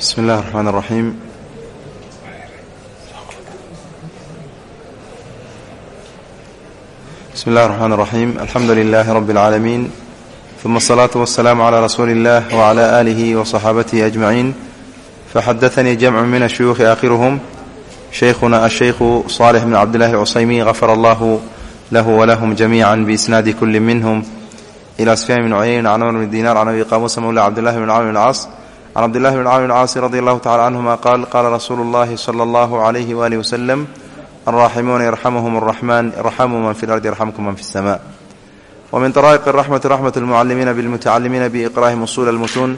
بسم الله الرحمن الرحيم بسم الله الرحمن الرحيم الحمد لله رب العالمين ثم الصلاة والسلام على رسول الله وعلى آله وصحابته أجمعين فحدثني جمع من الشيوخ آخرهم شيخنا الشيخ صالح بن عبد الله العصيمي غفر الله له ولهم جميعا بإسناد كل منهم إلى سفيان بن عيين عن عمر بن دينار عن أبي قاموس مولى عبد الله بن عامر بن can cabdillahi bn camr bn caasi radi allahu tacala canhuma qaal qaala rasuulu llahi sala allahu calayhi waalihi wasalam alraaximuuna yarxamuhum araxmaan irxamuu man fi lardi yarxamkum man fi sama wa min taraa'iq araxmati raxmat almucalimiina bilmutacalimiina biiqraa'ihim usuul almutuun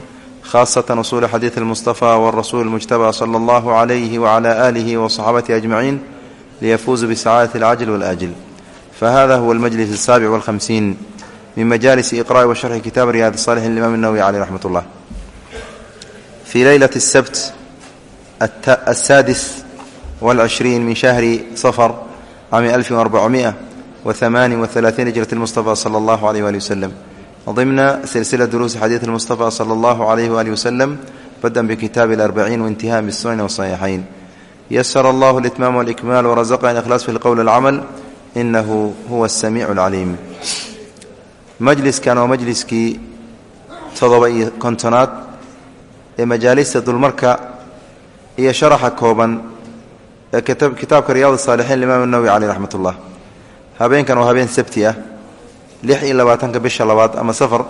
khaasatan usuuli xadiid almustafaa warasuuli almujtabaa sala allahu calayhi wacala aalihi wa saxaabatihi ajmaciin liyafuusuu bisacaadati alcajil walaajil fahada huwa almajlis asaabic walhamsiin min majaalisi iqra'i wa sharxi kitaabi riyaad saalixiin alimaam annawowi caleyh raxmat ullah في ليلة السبت السادس والعشرين من شهر صفر عام ألف وأربعمائة وثمان وثلاثين هجرة المصطفى صلى الله عليه وآله وسلم ضمن سلسلة دروس حديث المصطفى صلى الله عليه وآله وسلم بدءا بكتاب الأربعين وانتهاء بالسنن والصحيحين يسر الله الإتمام والإكمال ورزقنا الإخلاص في القول والعمل إنه هو السميع العليم majliskan waa majliskii toddoba iyo kontonaad ee majaalista dulmarka iyo sharaxa kooban ee kitaabka riyaad saalixiin imaam nawowi caleyh raxmat ullah habeenkan waa habeen sabti ah lix iyo labaatanka bisha labaad ama safar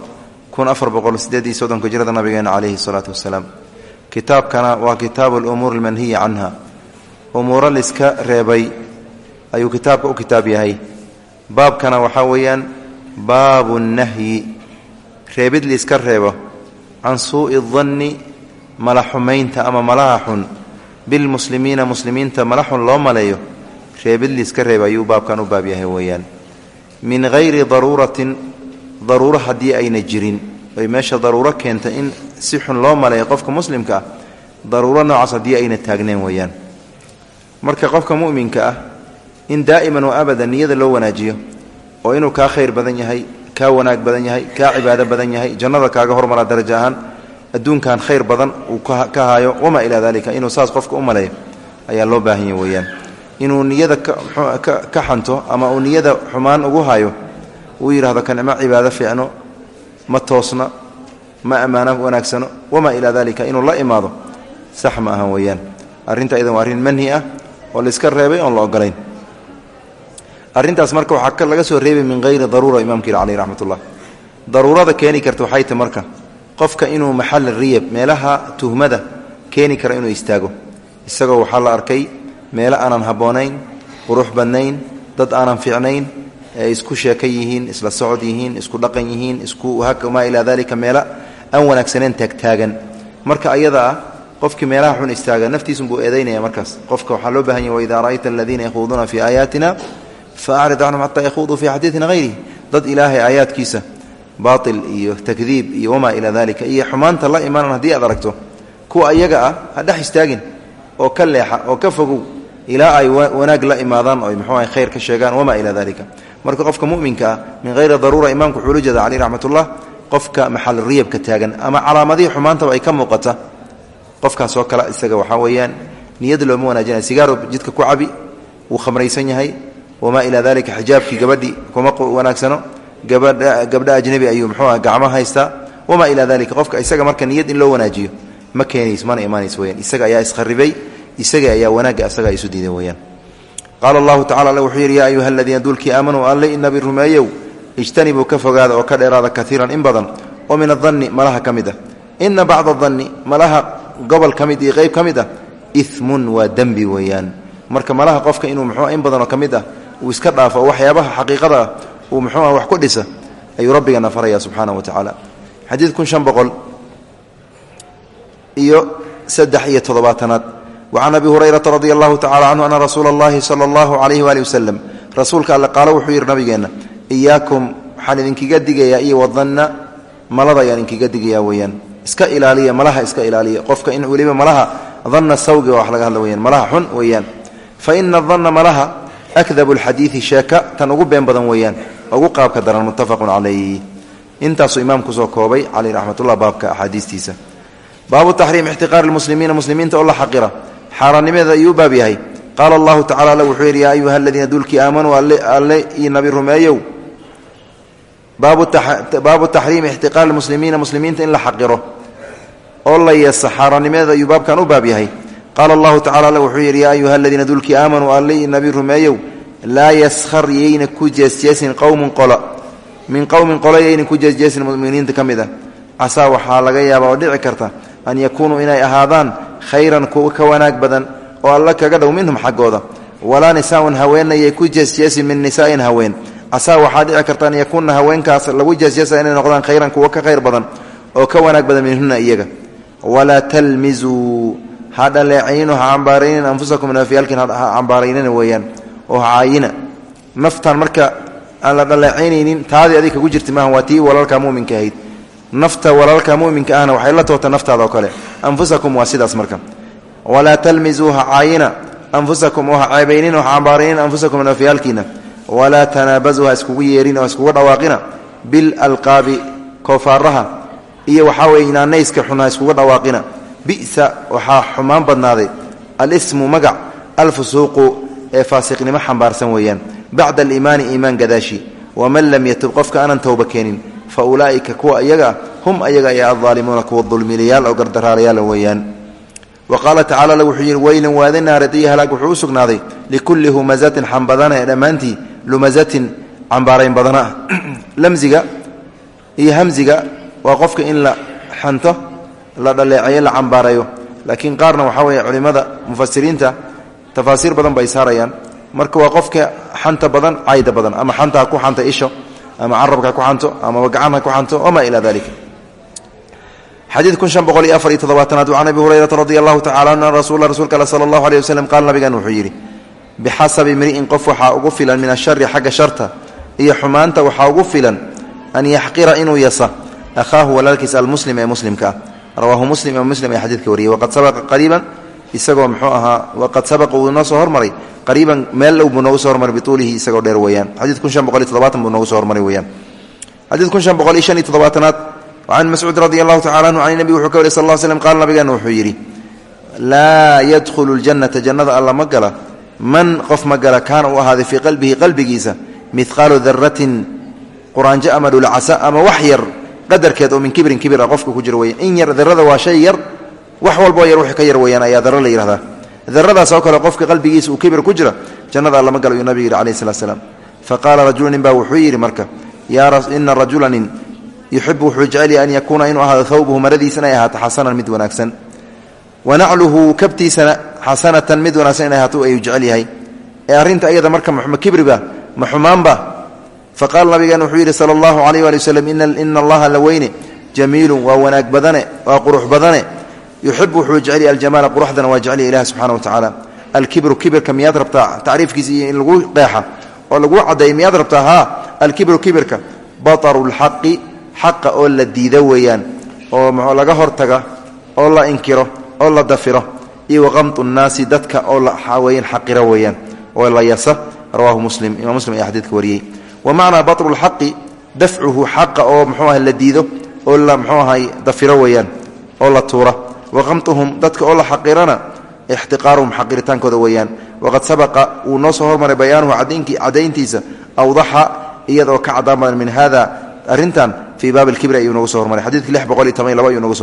kun afar boqol sideed iyo soddonka jirada nabigeena caleyhi salaatu wasalaam. Kitaabkana waa kitaabu alumuur almanhiya canha. Umuuro liska reebay ayuu kitaabka u kitaab yahay. Baabkana waxaa weeyaan baabu nahyi. Reebid liiska reebo can suu'i danni mala xumaynta ama malaha xun. Bilmuslimiina muslimiinta mala xun loo maleeyo. Reebid liiska reeba ayuu baabkan u baab yahay weeyaan. Min hayri daruuratin daruuro haddii ayna jirin. Oy meesha daruuro keenta in si xun loo maleeyo qofka muslimka ah daruuro noocaas haddii ayna taagneen weeyaan. Marka qofka mu'minka ah in daa'iman wa abadan niyada loo wanaajiyo oo inuu kaa khayr badan yahay kaa wanaag badan yahay kaa cibaado badan yahay jannada kaaga hormara darajo ahaan adduunkan khayr badan uu ka haayo wamaa ilaa dalika inuu saas qofka u maleeyo ayaa loo baahan yahy weeyaan. Inuu niyada ka xanto ama uu niyada xumaan ugu hayo uu yidhahdo kanicmo cibaado fiicno ma toosna ma ammaano wanaagsano wamaa ilaa dalika inuu la imaado sax ma aha weeyaan. Arrinta idan waa arrin manhi ah oo laiska reebay oon la ogolayn arrintaas marka waxaa laga soo reebay min hayri daruura imaamka yidhi caleyh daruurada keeni karta waxay tahy marka qofka inuu maxal riyab meelaha tuhmada keeni kara inuu istaago. Isagoo waxaa la arkay meelo aanan habboonayn qurux badnayn dad aanan fiicnayn ee isku sheeka yihiin isla socod yihiin isku dhaqan yihiin isku maa ilaa dalika meelo aan wanaagsaneen taagtaagan marka ayada ah qofkii meelaha xun istaaga naftiisunbuu eedaynaya markaas. Qofka waxaa loo baahan yahy waidaa ra'ayta aladiina yakhuuduuna fii aayaatina faacrid canhum xataa yakhuuduu fii xadiidin hayrihi dad ilaahay aayaadkiisa baatil iyo takdiib iyo wamaa ilaa dalika iyo xumaanta la imaanan haddii aad aragto kuwa iyaga ah ha dhex istaagin oo ka leexa oo ka fogow ilaa ay wanaag la imaadaan oo muxuu aha khayr ka sheegaan wamaa ilaa dalika marka qofka mu'minka ah min hayri daruura imaamku wuxuu ula jeeda caleyh raxmatullah qofka maxal riyabka taagan ama calaamadihii xumaantaba ay ka muuqata qofkaasoo kale isaga waxaa weeyaan niyada looma wanaajinaya sigaaro jidka ku cabi wuu khamraysan yahay wamaa ilaa dalika xijaabkii gabadhii kuma wanaagsano gabdha ajnabi ayuu mxuua gacmo haystaa wamaa ilaa dalika qofka isaga marka niyad in loo wanaajiyo ma keenays mana imaanays weyaan isaga ayaa isharibay isaga ayaa wanaagga asaga isu diiday weyaan qaala allahu tacala alle wuxuu yidhi yaa ayuha aladiina duulkii aamanuu alle inabi rumeeyow ijtanibuu ka fogaada oo ka dheeraada kaiiran in badan. Oo min adanni malaha ka mid ah. Ina bacda adanni malaha gobol ka mid iyo qeyb ka mid ah imun waa dembi weeyaan. Marka malaha qofka inuu mxua in badanoo ka mid ah uu iska dhaafo waxyaabaha xaqiiqada ah uu muxuuah wax ku dhisa ayuu rabbigana faraya subxaana wa tacaala. Xadiid kun shan boqol iyo saddex iyo toddobaatanaad. Wa can abi hurayrata radi allahu tacala canhu ana rasuula allahi sala allahu calayhi waali wasalam rasuulka alle qaalo wuxuu yidhi nabigeenna iyaakum waxaan idinkiga digayaa iyo wadanna malada ayaan idinkiga digayaa weeyaan. Iska ilaaliya malaha iska ilaaliya. Qofka in weliba malaha danna sawgi wax laga hadla weyaan malaha xun weeyaan. Fa ina danna malaha akdabu alxadiidi been badan weeyaan ugu qaabka daran muttafaqun calayh intaasuu imaam ku soo koobay caleyh raxmatullah baabka axaadiistiisa. Baabu taxriim ixtiqaari lmuslimiina muslimiinta oo la xaqira. Xaaraannimeeda ayuu baab yahay. Qaala allahu tacala alle wuxuu yidhi yaa ayuha aladiina dulkii aamanuu alle io nabi rumeeyow. Baabu taxriimi ixtiqaari lmuslimiina muslimiinta in la xaqiro. Oo la yeesa baabkan u baab yahay. Qaala allahu tacala alle wuxuu yidhi ayuha aladiina dulkii aamanuu alle io nabi rumeeyow laa yaskhar yayna ku jeesjeesin qowmun qola min qowmin qolo yayna ku jeesjeesin muminiinta ka mid ah casaa waxaa laga yaabaa oo dhici karta an yakuunuu inay ahaadaan khayran kuwa ka wanaag badan oo alla kaga dhow minhum xaggooda walaa nisaaun haweenayay ku jeesjeesin min nisaain haween casaa waxaa dhici karta an yakuuna haweenkaas lagu jeesjeesa inay noqdaan khayran kuwa ka khayr badan oo ka wanaag badan minhuna iyaga walaa talmizuu ha dhaleecaynin ha anfusakum nafyaalkiin ha cambaaraynina weeyaan oo caayina. Naftan marka aan la dhaleecaynaynin taadii adig kagu jirta maaha waa tii walaalka muminka ahayd. Nafta walaalka muminka ahna waxay la toota naftaada oo kale. Anfusakum waa sidaas marka. Walaa talmizuu ha caayina. Anfusakum oo ceebaynin oo cambaaraynin anfusakum nafyaalkiina walaa tanaabazuu ha iskugu yeerin oo iskugu dhawaaqina. Bilalqaabi koofaaraha iyo waxaa weye inaanayska xun ha dhawaaqina. Bisa waxaa xumaan badnaaday. Alismu magac. Alfusuuqu ee faasiqnimo xambaarsan weeyaan. Bacda aliimaani iimaan gadaashi. Waman lam yatub qofka aanan towba keenin fa ulaa'ika kuwa iyaga hum ayaga ayaa addaalimuuna kuwa dulmilayaal oo gardaraarayaal weeyaan. Wa qaala tacala alla wuxuu yidhi weylin waadi naaradiyo halaag wuxuu u sugnaaday likulli humazatin xambadana ee dhammaantii lumazatin cambaarayn badana ah. Lamziga iyo hamziga waa qofka in la xanto la dhaleeceeyo la cambaarayo laakiin qaarna waxaa weeye culimmada mufasiriinta tafaasiir badan bay saarayaan. Marka waa qofka xanta badan cayda badan ama xanta ku xanta isho ama carabka ku xanto amaba gacan ku xanto wamaa ilaa dalika xadiid kun shan boqol iyo afar iyo toddobaatanaad can abi hurayrata radi tacala an rasuula rasuulka al sala allahu aleyh waslem qaala nabigan wuxuu yidhi bixasabi imri'in qof waxaa ugu filan min ashari xagga sharta iyo xumaanta waxaa ugu filan an yaxqira inuu yasa akhaahu walaalkiisa almuslim ee muslimka ah. Rawaahu muslim imaam muslim ee xadiidka wariyey waqad sabaqa qariiban isagoo muxuu ahaa waqad sabaqa uu inoo soo hormaray. Qariiban meel dhow buu noogu soo hormaray bituulihi isagoo dheer weeyaan. Xadiid kun shan boqol iyo toddobaatan buu noogu soo hormaray weeyaan. Xadiid kun shan boqol iyo shan iyo toddobaatanaad can mascuud radi allahu tacala anhu can nabi wuxuu ka wariy sal ll slm qaala nabigeena wuxuu yidhi laa yadkhulu ljannata jannada alla ma gala. Man qof ma gala kaana uu ahaaday fii qalbihi qalbigiisa midqaalu daratin quraanjo ama dhulcasa ama wax yar qadarkeed oo min kibrin kibir ah qofka ku jiro wax walboo yar wixii ka yar weeyaan ayaa daro la yihahdaa daradaas oo kale qofka qalbigiisa uu kibir ku jira jannada alla ma gala yuu nabigu yidhi alayh salat slam faqaala rajulu nin baa wuxuu yidhi marka ina rajula nin yuxibu wuxuu jecelya an yakuuna inuu ahaado thawbuhu maradiisa inay ahaato xasanan mid wanaagsan. Wanacluhu kabtiisana xasanatan mid wanaagsan inay ahaato ayuu jecel yahay. Ee arrinta iyada marka ma kibriba ma xumaanba. Faqaala nabigeena wuxuu yidhi sala allahu calayh waali waslem ina allaha la weyne jamiilun waa wanaag badane waa qurux badane yuxibu wuxuu jecelya aljamaala quruxdana waa jecelya ilahi subxana wa tacaala alkibru kibirka miyaad rabtaa? Tacriifkiisa iyo in lagu qeexa oo lagu caddeeya miyaad rabtaa? Haa alkibru kibirka. Bataru lxaqi xaqa oo la diido weeyaan oo m laga hortaga oo la inkiro oo la dafiro. Iyo waqamtu nnaasi dadka oo laweyan xaqiro weeyaan oo la yasa. Rawaahu muslim imam muslim ayaa xadiidka wariyey. Wa la la la waqamtuhum dadka oo la xaqirana ixtiqaaruhum xaqiritaankooda weeyaan. Waqad sabaqa wuu noo soo hormaray bayaanuhu cadayntiisa awdaxa iyadoo ka cadaan min hada arrintan fii baab kibri ayuu noogu so hormaray. Xadidka lix boqol iyo toban iyo laba ayuu noogu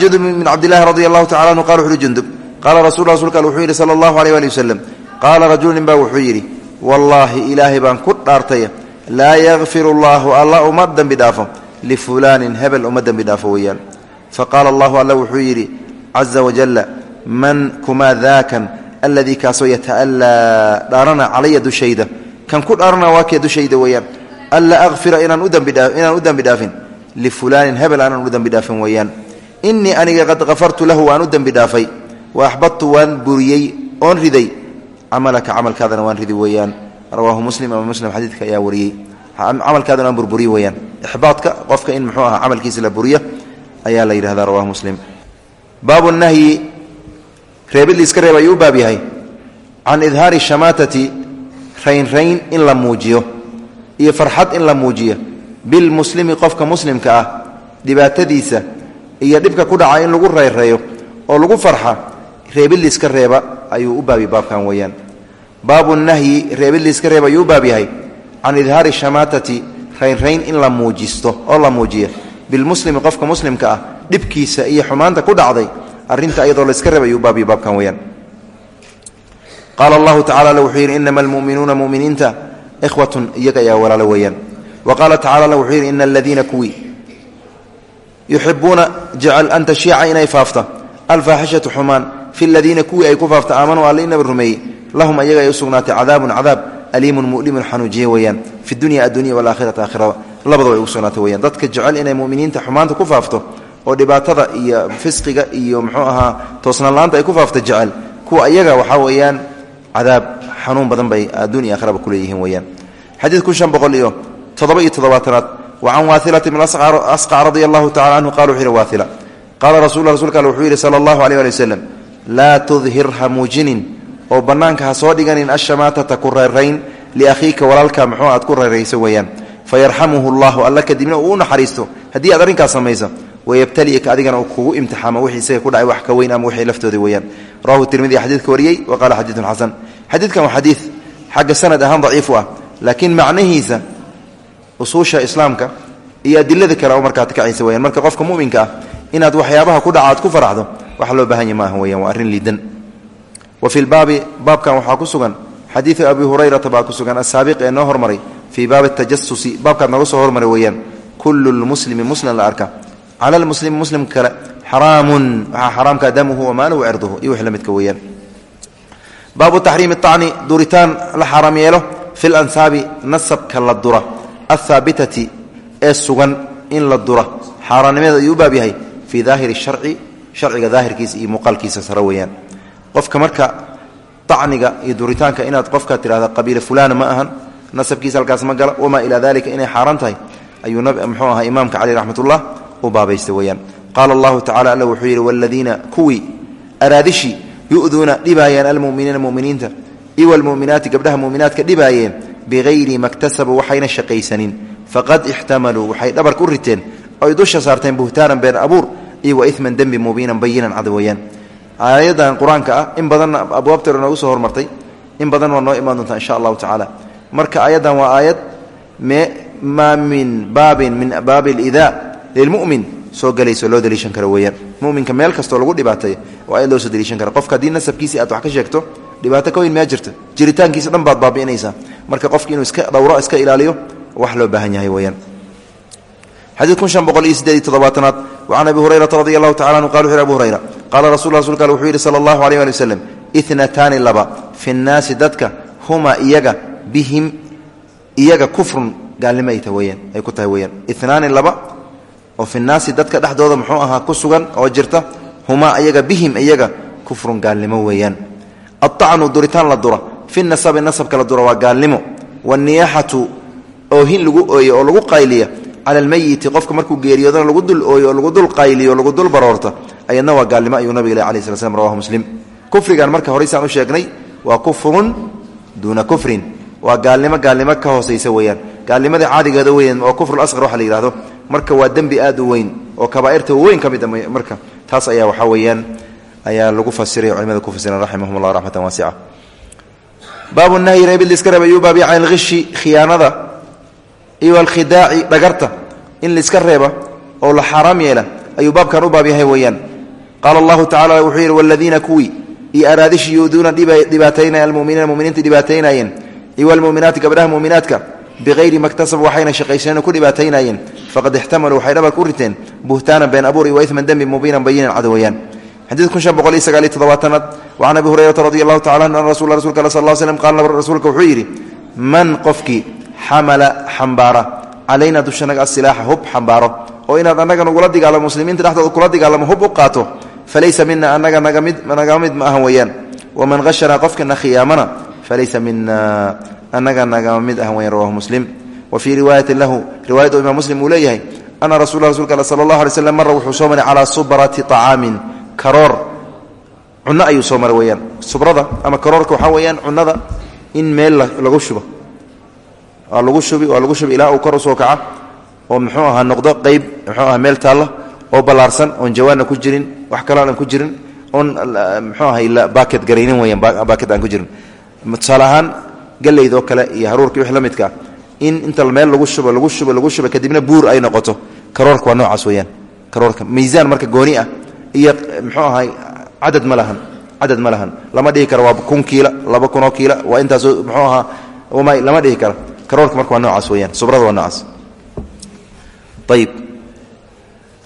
jundub bin cabdillahi radi allahu tacala anhu qala wuxu uhi jundub qaala rasul rasulka al wuxuu yidhi sala allahu aleyh ali waslem qaala rajulu nin baa wuxuu wallaahi ilaahay baan ku dhaartay laa yakfiru allahu alla uma dembi dhaafo lifulaanin hebel uma dembi dhaafo weeyaan faqaala allahu alla wuxuu yidhi caza wajalla man kumaa daakan aladii kaasoo yata'allaa dhaarana calaya dushayda kan ku dhaarana waa kee dushayda weeyaan anlaa akfira inaan u dembi dhaafin lifulaanin hebel aanan u dembi dhaafin weeyaan innii aniga qad kafartu lahu waan u dembi dhaafay wa axbadtu waan buriyey oon riday camalaka camalkaadana waan ridi weeyaan rawaahu muslim ama muslim xadiidka ayaa wariyey camalkaadana waan burburiy weeyaan. Ixbaadka qofka in muxuu aha camalkiisa la buriya ayaa la yidhahdaa rawahu muslim. Baabu nahyi reebid liiska reeb ayuu baab yahay. Can idhaari shamaatati raynrayn in la muujiyo iyo farxad in la muujiyo. Bilmuslimi qofka muslimka ah dhibaatadiisa iyo dhibka ku dhaca in lagu reereeyo oo lagu farxa reebid liiska reeba ayuu u baabi baabkan weeyaan. Baabu nahyi reebid liiska reeba ayuu baab yahay can idhaari shamaatati raynrayn in la muujisto oo la muujiya bilmuslimi qofka muslimka ah dhibkiisa iyo xumaanta ku dhacday arrinta iyadoo layska u baabiya baabkan weeyaan. Qaala allahu tacala wuxuu yidhi inama almu'minuuna muminiinta ikhwatun iyaga ayaa walaalo weeyaan. Wa qaala tacala wuxuu yidhi ina aladiina kuwii yuxibuuna jecel an tashiica inay faafta. Alfaaxishatu xumaan fi ladiina kuwii ay ku faafta aamanuu alle inaba rumeeyey. Lahum ayaga ay u cadaabun cadaab aliimun mu'limun xanuujiye weeyaan. Fi dunya addunya walaakhirati aakhirada labadaba ay ugu sugnaatay weyaan dadka jecel inay muminiinta xumaanta ku faafto oo dhibaatada iyo fisqiga iyo muxuu ahaa toosnaan la'aanta ay ku faafta jecel kuwa ayaga waxaa weeyaan cadaab xanuun badan bay adduun iyo aakhiraba kuleeyihiin weyaan xadiid kun shan boqol iyo toddoba iyo toddobaatanaad wa can waailata min asqac radia allahu tacala canhu qala wuxu yidhi waaila qaala oo bannaanka ha soo dhiganin ashamaatata ku reerayn liakhiika walaalka muxuu aad ku reerayso weeyaan. Fayarxamuhu llahu alla kadibna uu u naxariisto. Haddii aad arrinkaas samayso wayabtaliika adigana uu kugu imtixaamo wixii isaga ku dhacay wax ka weyn ama wixii laftooda weeyaan. Rawahu tirmidi xadiidka wariyey wa qaala xadiidun xasan. Xadiidkan waa xadiid xagga sanad ahaan daciif ah laakiin macnihiisa usuusha islaamka iyo adilada kale oo markaad kacaysa weyaan marka qofka muminka ah inaad waxyaabaha ku dhaca aad ku faraxdo wax loo baahan ya maaha weyan waa arrin liidan wa fi lbaabi baabkan waxaa ku sugan xadiidu abi hurayrata baa ku sugan asaabiq ee noo hormaray fii baabi tajasusi baabkaad nooga soo hormaray weeyaan kullu lmuslimi muslim la arka. Cala lmuslimi muslimka kale xaraamun waxaa xaraamka damuhu wamaaluhu cirduhu iyo wix la midka weeyaan. Baabu taxriimi acni duritaan la xaaraam yeelo fi lansaabi nasabka la dura. Athaabitati ee sugan in la dura. Xaaraannimeeda ayuu qofka marka acniga iyo duritaanka inaad qofka tidhahda qabiila fulana ma ahan nasabkiisa halkaas ma gala wamaa ilaa dalika inay xaaraan tahay ayuu mxuu ahaa imaamka cali raxmatullah u baabaystay weyaan qaala allahu tacala alla wuxuu yidhi waladiina kuwii araadishi yu'duuna dhibaayeen almuminiina muminiinta iyo walmuminaati gabdhaha muminaadka dhibaayeen bihayri maktasabuu waxayna shaqaysanin faqad ixtamaluu waxay dhabarka u riteen oy dusha saarteen buhtaanan been abuur iyo wa dembi mubiinan bayinan cad weeyaan aayadan qur'aanka ah in badanna abwaabteeda noogu soo hormartay in badan waa noo imaan doontaa insha allahu tacaala. Marka aayaddan waa aayad maa min baabin min baabi lidaa lilmumin soo gelayso loo daliishan karo weeyaan. Muminka meel kastoo lagu dhibaateeyo waa loo soo daliishan kara qofka haddii nasabkiisi aad wax ka sheegto dhibaato ka weyn maa jirta. Jiritaankiisa dhan baad baabi'inaysaa. Marka qofki inuu iska dhowro iska ilaaliyo wax loo baahan yahay weeyaan. Xadiid shan boqol iyo siddeed iyo toddobaatanaad wacan abi hurayrata radi allahu anhu qala hurayra qaala rasul rasulka al wuxuu yidhi sala allahu aleyh ali waslem laba fi nnaasi dadka humaa iyaga bihim iyaga kufrun gaalnimo ay ku tahay weyaan laba oo fi nnaasi dadka dhexdooda muxuu ahaa ku sugan oo jirta humaa iyaga bihim iyaga kufrun gaalnimo weeyaan aacnu duritaan la dura fi nasabi nasabka la dura waa gaalnimo waniyaxatu oohin lagu ooye oo lagu qayliya cala almeyiti qofka markuu geeriyoodana lagu dul ooyo oo lagu dul qayliyo o lagu dul baroorta ayadna waa gaalnimo ayuu nabig le alai sla slam rawahu muslim kufrigan marka horeysaan u sheegnay waa kufrun duuna kufrin waa gaalnimo gaalnimo ka hoosaysa weeyaan gaalnimada caadigeeda weyan oo kufrul asqar waxa la yidhahdo marka waa dembi aad u weyn oo kabaa'irta weyn ka mid a marka taas ayaa waxaa weeyaan ayaa lagu fasiray culimada ku fasiran raximahum allah raxmatan waasica baabu nahyi reebid liska reeb ayuu baabiya can ilhishi khiyaanada iyo alkhidaaci dhagarta in laiska reeba oo la xaaraam yeela ayuu baabkan u baab yahay weeyaan. Qaala allahu tacala wuxuu yidhi waladiina kuwii iyo araadishi yuuduuna dhibaataynaya almuminiina muminiinta dhibaataynaayeen. Iyo almuminaati gabdhaha muminaadka bihayri maktasab waxayna shaqaysaneen ku dhibaataynaayeen. Faqad ixtamaluu waxay dhabar ku riteen buhtaanan been abuur iyo waisman dembi mubiinan bayinan cad weeyaan. Xadiid kun shan boqol iyo sagaal iyo toddobaatanaad wacan abi hurayrata radi allahu tacala an rasul rasulka al sal l slm qaala rasuulka wuxuu yidhi man qofkii xamala xambaara calayna dushanaga asilaaxa hub xambaaro. Oo inaad annaga nagula dagaalamo muslimiinta dhexdooda kula dagaalamo hub u qaato? Falaysa mina annaga naga mid ma ahan weeyaan. Waman hashanaa qofkana khiyaamana falaysa mina annaga nagama mid ahan weyan rawahu muslim. Wa fii riwaayatin lahu riwayad oo imaam muslim uu leeyahay rasul rasulka al sala allahu alay mara wuxuu soo maray subrati طacaamin karoor. Cunno ayuu soo maray subrada ama karoorka waxaa weeyaan cunnada in meel lagu shubo waa lagu shubi waa lagu shubi ilaa uu kor u soo kaca oo muxuu ahaa noqdo qeyb muxuu aha meel taalla oo ballaarsan oon jawaanna ku jirin wax kaloo aan ku jirin oon muxuu ahay baaket garaynin weyaan baaket aan ku jirin. Tusaale ahaan galeydoo kale iyo haruurka wix la midkaa in inta meel lagu shubo lagu shubo lagu shubo kadibna buur ay noqoto. Karoorka waa noocaas weyaan karoorka. Miisaan marka gooni ah iyo muxuu ahay cadad ma lahan cadad ma lahan. Lama dhihi karo waa kun kiila laba kunoo kiila waa intaasoo muxuu ahaa lama dhihi karo karoorka marka waa noocaas weyaan subrada waa noocaas. Ayib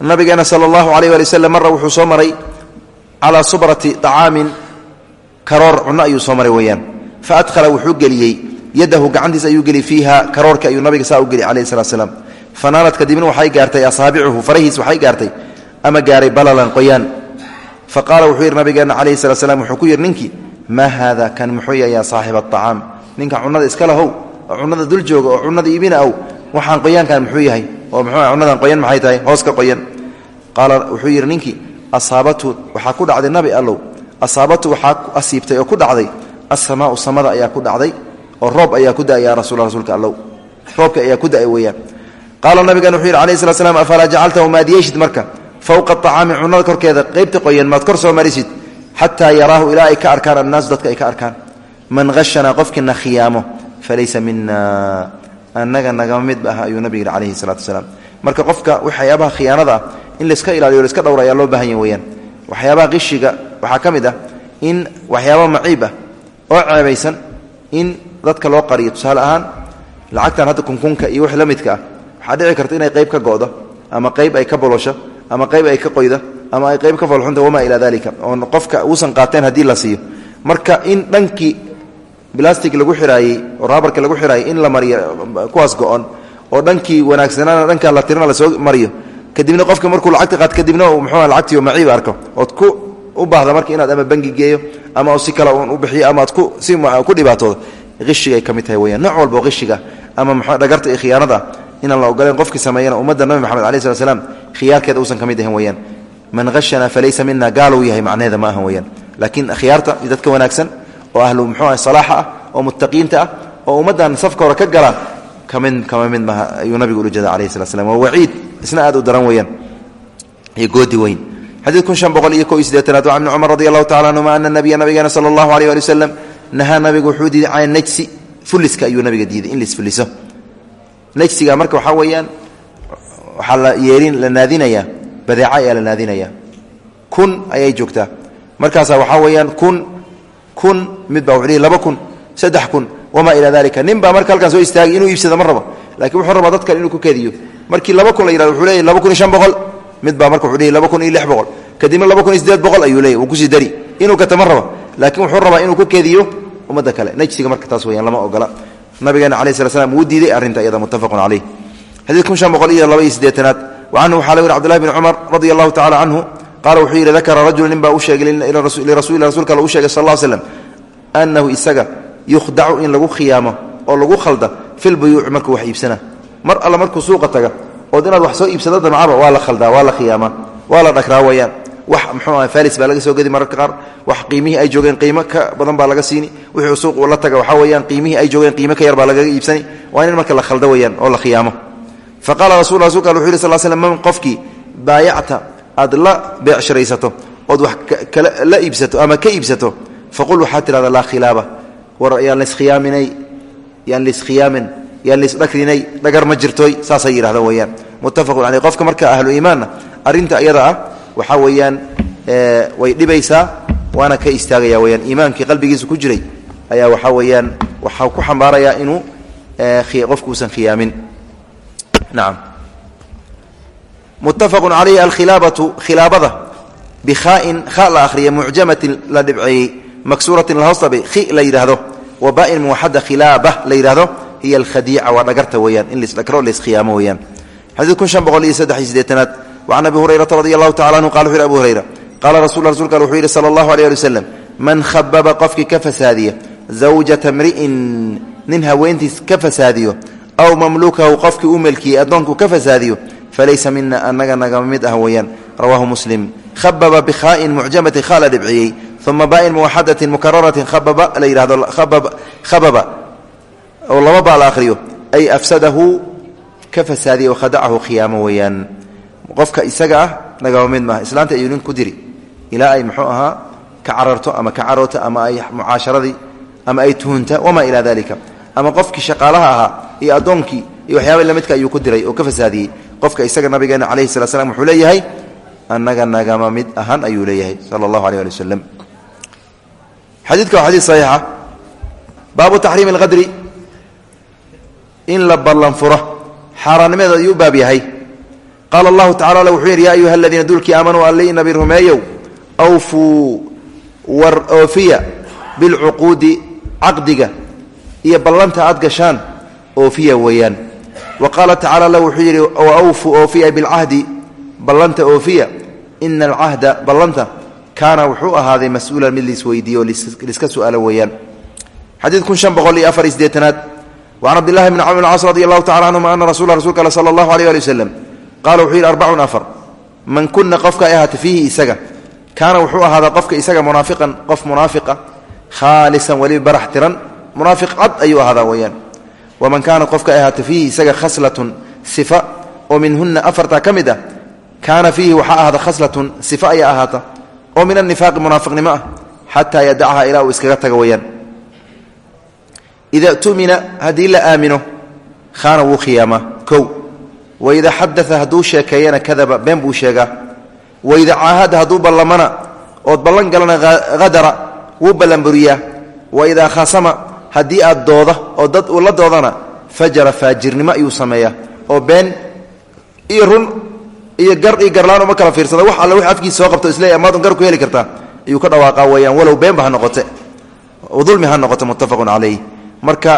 nabigeena sala allahu alayh waali waslem marra wuxuu soo maray calaa subrati acaamin karoor cunno ayuu soo maray weyaan fa adhala wuxuu geliyey yadahu gacantiisa ayuu geliyey fiiha karoorka ayuu nabiga saa u geliyay alayh salat slam fanaalad kadibna waxay gaartay asaabicuhu farahiis waxay gaartay ama gaaray balalan qoyaan. Fa qaala wuxuu yidhi nabigeena calayhi salat slam wuxuu ku yidhi maa haada kan muxuu yahay yaa ninka cunnada iska lahow oo cunnada dul jooga oo cunnada iibina ow waxaan qoyaankan muxuu yahay? oo muxuu cunnadan qoyan maxay tahay? hoos ka qoyan. Qaala wuxuu yidhi ninkii asaabatu waxaa ku dhacday nabi allow. Asaabatu waxaa asiibtay oo ku dhacday asamaau samada ayaa ku dhacday oo roob ayaa ku da ya rasul rasuulka allow. Roobka ayaa ku da weyaan qaala nabigan wuxuu yidhi alayh slat slam afalaa jacaltahu marka? Fowqa acaami cunnada korkeeda qaybta qoyan maad kor soo marisid xataa yaraahu ilaa ay ka arkaan annaasu dadka ay ka arkaan. Man hashanaa qofkiina khiyaamo falaysa mina annaga nagama mid ah ayuu nabig yidhi calayhi salaatu wasalaam marka qofka waxyaabaha khiyaanada in layska ilaaliyo layska dhowra ayaa loo baahan ya weyaan waxyaabaha qishiga waxaa ka mid ah in waxyaaba maciib ah oo ceebaysan in dadka loo qariyo tusaale ahaan lacagtan hadda kunkunka iyo wix la midka ah waxaa dhici karta inay qayb ka go'do ama qayb ay ka bolosho ama qayb ay ka qoydo ama ay qayb ka folxunta wamaa ilaa dalika oon qofka uusan qaateen haddii la siiyo marka in dhankii blastic lagu xiraayey oo raabarka lagu xiraayey in la mariyo kuwaas go-on. Oo dhankii wanaagsanaana dhankaa la tirina la soo mariyo. Kadibna qofka markuu lacagta qaat kadibna muxuu lacagtii maciib arko. Ood ku u baahda marka inaad ama bangi geeyo ama si kale uun u bixiyo ama ku si ku dhibaatoodo. Qishigay ka mid tahay weyaan nooc walba oo qishiga ama mxuu dhagarta iyo khiyaanada inaan la ogoleen qofkii sameeyana ummadda nabi moxamed alai slat slam khiyaarkeeda uusan ka mid ahan weyaan man hashana falaysa mina gaaluu yahay macneheeda ma ahan weyaan laakiin khiyaarta dadka wanaagsan oo ahlu muxuu ah salaaxa ah oo muttaqiinta ah oo ummaddan safka hore ka gala ka mid kama mid maha ayuu nabigu ula jeeda alayhi salat slam waa waciid isna aad u daran weyaan iyo goodi weyn. Xadiid kun shan boqol iyo ko iyo sideetanaad waa ibni cumar radi allahu tacala anhuma ana nabiya nabigeena sala allahu aleyh ali wasalam nahaa nabigu wuxuu diiday can najsi fuliska ayuu nabiga diiday in laisfuliso najsiga marka waxaa weeyaan waxaa la yeelin la naadinayaa badeeca ayaa la naadinayaa kun ayay joogtaa. Markaasaa waxaa weeyaan kun kun mid baa wuxuu dhihi laba kun saddex kun wamaa ilaa dalika nin baa marka halkaan soo istaagay inuu iibsado ma rabo. Lakiin wuxuu rabaa dad kale inuu ku kediyo markii laba kun la yihahdo wuxuu leeyahy laba kun iyo shan boqol mid baa marka wuxuu dhihi laba kun iyo lix boqol. Kadibna laba kun iyo siddeed boqol ayuu leeyahy wuu ku sii dari. Inuu katama rabo. Laakiin wuxuu rabaa inuu ku kediyo ummadda kale. Najsiga marka taas weyaan lama ogola. Nabigeena alayh slat slam wuu diiday arrinta iyada muttafaqun caleyh xadiid kun shan boqol iyo laba iyo siddeetanaad wa canhu waxaa la yidhi cbdullahi bn cumar radia allahu tacala canhu qaala wuxuu yidhi dakara rajulu nin baa u sheegay lirasuuli rasulka alle u shegay sal ll slam annahu isaga yukhdacu in lagu khiyaamo oo lagu khalda filbuyuuci markuu wax iibsana. Mar alle markuu suuqa taga ood inaad wax soo iibsado damcaba waa la khaldaa waa la khiyaamaa waa la dhagraa wayaan wax mxuu aha falis baa laga soo gedi mararka qaar. Wax qiimihii ay joogeen qiimo ka badan baa laga siini. Wixii suuq uu la taga waxaa weyaan qiimihii ay joogeen qiimo ka yar baa lagaga iibsani. Waa in marka la khaldo weyaan oo la khiyaamo. Fa qaala rasul rasulka al wuxu yhi sal slam man qofkii baayacta aad la beecshiraysato ood wax la iibsato ama ka iibsato faqul waxaa tidhahda laa khilaaba war yaan laiskhiyaaminay yaan laiskhiyaamин yaan laisdhagrinay dhagar ma jirtoy saasay yidhahda weyaan muttafaqun caleyh qofka marka ahlu iimaanna arrinta iyada ah waxaa weeyaan way dhibaysaa waana ka istaagaya weyaan iimaankii qalbigiisa ku jiray ayaa waxaa weeyaan waxaa ku xambaarayaa inuu qofkuusan khiyaamin. Nacam muttafaqu calayhi alkhilaabatu khilaabada. Bikhain kha la akhriya mucjamatin la dhibceeyey maksuuratin la hoostabe khi la yidhaahdo. Wa bain muwaxada khilaaba la yidhaahdo. Hiya alkhadiica waa dhagarta weeyaan in laisdhagro laskhiyaamo weyaan xadiid kun shan boqol iyo saddex iyo sideetanaad wacan abi hurayrata radi allahu tacala anhu qala wuxu yhi abu hurayra qaala rasul rsulka wuxuu yidhi sala allahu alay ali waslem man khababa qofkii ka fasaadiya zawjata mri'in nin haweentiis falaysa mina anaga nagama mid ah weeyaan rawaahu muslim khababa bikhaain mucjamati kha la dhibciyey uma baain muwaxadatin mukararatin khababa la yidhahdo khababa oo laba baa la akhriyo ay afsadahu ka fasaadiyey wakhadacahu khiyaamo weeyaan qofka isaga ah nagaba mid maaha islaanta ayuu nin ku diri ilaa ay muxuu ahaa ka cararto ama ka caroota ama ay mucaasharadii ama ay tuhunta wamaa ilaa dalika ama qofkii shaqaalaha ahaa iyo addoonkii iyo waxyaaba lamidka ayuu ku diray oo ka fasaadiyey qofka isaga nabigeena calayhi sala slam wuxuu leeyahay annaga nagama mid ahaan ayuu leeyahay sala allahu aleh ali wasalam xadiidka waa xadiid saxiixa. Baabu taxriimi alqadri. In la ballanfuro xaaraannimadeeda ayuu baab yahay. Qaala allahu tacala wuxuu yidhi yaa ayuha aladiina dulkii aamanuu alle nabi rumeeyow awfuu war oofiya bilcuquudi caqdiga iyo ballanta aad gashaan oofiya weeyaan wa qaala tacala alle wuxuu yidhi awfuu oofiya bilcahdi ballanta oofiya ina alcahda ballanta kaana wuxuu ahaaday mas'uulan mid liisweydiiyo liska su'aalo weeyaan. Xadiid kun shan boqol iyo afar sideetanaad. Wacan cabdillahi bni camr bn caas radi allahu tacala canhuma ana rasula rasulka al sala allahu aleyh ali waslem qaala wuxuu yidhi arbacun afar. Man kuna qofka ay ahaata fiihi isaga kaana wuxuu ahaadaa qofka isaga munaafiqan qof munaafiqa khaalisan weliba barax tiran munaafiq cad ayuu ahaadaa weeyaan waman kaana qofka ahaata fiihi isaga khaslatun sifa oo minhuna afartaa ka mid ah kaana fiihi waxaa ahaada khaslatun sifa ayaa ahaata oo min anifaaqi munaafiqnimo ah xataa yadacha ilaa uu iskaga taga weeyaan ida tumina haddii la aamino khaana wuu khiyaamaa kow. Waida xadaa hadduu sheekeeyana kadaba been buu sheegaa. Waida caahada hadduu ballamana ood ballan galana hadara wuu ballanburiyaa. Waidaa khasama haddii aad dooda oo dad uu la doodana fajara faajirnimo ayuu sameeyaa oo been iyo iyo gar iyo garlaan uma kala fiirsada. Wax alle wix afkiisa soo qabto isleeya maadun gar ku heli kartaa ayuu ka dhawaaqaa weeyaan walow beenba ha noqote. Dulmi ha noqote muttafaqun calayh marka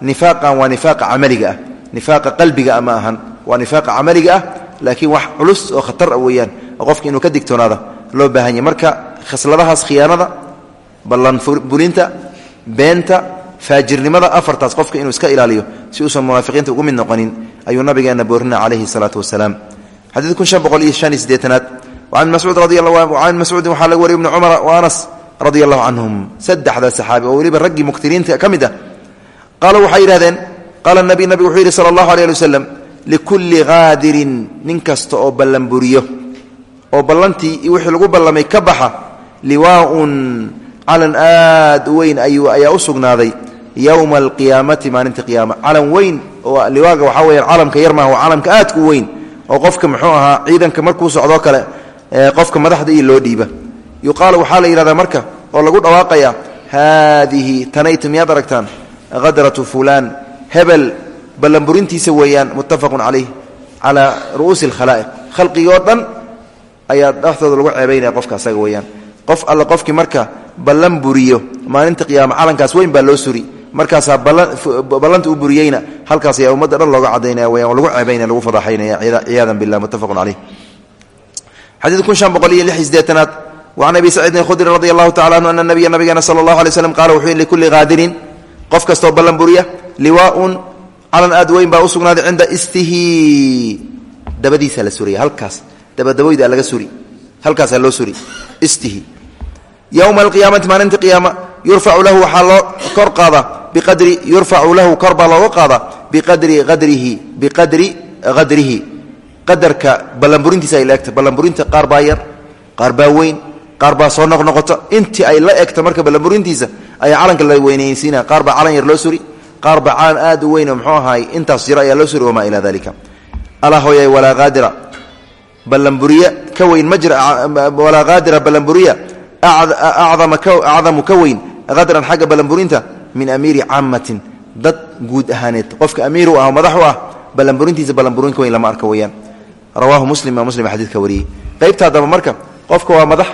nifaaqan waa nifaaqa camaliga ah. Nifaaqa qalbiga ah ahan waa nifaaqa camaliga ah laakiin wax culus oo khatar ah weeyaan oo qofki inuu ka digtoonaada loo baahan yahy marka khasladahaas khiyaanada ballanbulinta beenta faajirnimada afartaas qofka inuu iska ilaaliyo si uusan munaafiqiinta ugu mid noqonin ayuu nabigeena boorina calayhi salaatu wasalaam. Xadiid kun shan boqol iyo shan iyo sideetanaad an mascuud can mascuudin waxaa laga wariy ibni cumar wa anas radia allahu canhum saddexda saxaabi oo weliba raggii muktiriinta ka mid ah. Qaala waxay yidhahdeen qaala nabi nabigu wuxuu yidhi sala allahu alay ali wasalam likulli qaadirin nin kasta oo ballanburiyo oo ballantii iyo lagu ballamay ka baxa liwaaun calan aad u weyn ayaa u sugnaaday yowma alqiyaamati maalinta qiyaama. Calan weyn oo liwaaga waxaa weyaan calamka yar maaha waa calamka aadka u weyn oo qofka muxuu ahaa ciidanka markuu socdoo kale qofka madaxda iyo loo dhiiba. Yuqaalu waxaa la yidhahdaa marka oo lagu dhawaaqaya haadihi tanaytu miyaad aragtaan? Hadratu fulaan. Hebel ballanburintiisa weeyaan muttafaqun calayh calaa ru'uusi alkhalaa'iq. Khalqigoo dhan ayaa dhaxdooda lagu ceebaynaya qofka asaga weeyaan. Qof alle qofkii marka ballan buriyo loo suri markaasaa ballanta u buriyeyna halkaas ayaa ummadda dhan looga cadaynaya weyan lagu ceebaynaya lagu fadaxaynaya ciyaadan billah muttafaqun caleyh xadiid kun shan boqol iyo lix sideetanaad wacan abi saciidin alkhudri radi allahu tacala anhu ana nabiya nabigeena sala allahu alay slam qala wuxuu yihi likulli qaadirin qof kastoo ballan buriya liwaaun calan aad weyn baa u sugnaaday cinda istihi. Dabadiisa la suraya halkaas dabadaboyda laga suri halkaasaa loo suri istihi. Yowma alqiyaamati maalinta qiyaama yurfacu lahu waxaa loo kor qaadaa biqadri yurfacu lahu kor baa looga qaadaa biqadri adrihi biqadri qadrihi. Qadarka ballanburintiisa ay la egta ballanburinta qaar baa yar qaar baa weyn qaar baa soo noqnoqota intii ay la egta marka ballanburintiisa ayaa calanka la weynaysiina qaar baa calan yar loo suri qaar baa calan aad u weyn oo muxuu ahaay intaas jiro ayaa loo suri wamaa ilaa dalika alaa hooyay walaa qaadira. Ballanburiye ka weyn ma jira walaa ballanburiya min amiiri caamatin dad guud ahaaneed. Qofka amiir u ah ah ballanburintiisa ballanburin ka weyn lama arka weyaan rawaahu muslim maa muslim xadiidka wariyey. Qaybtaa daba marka qofka waa madax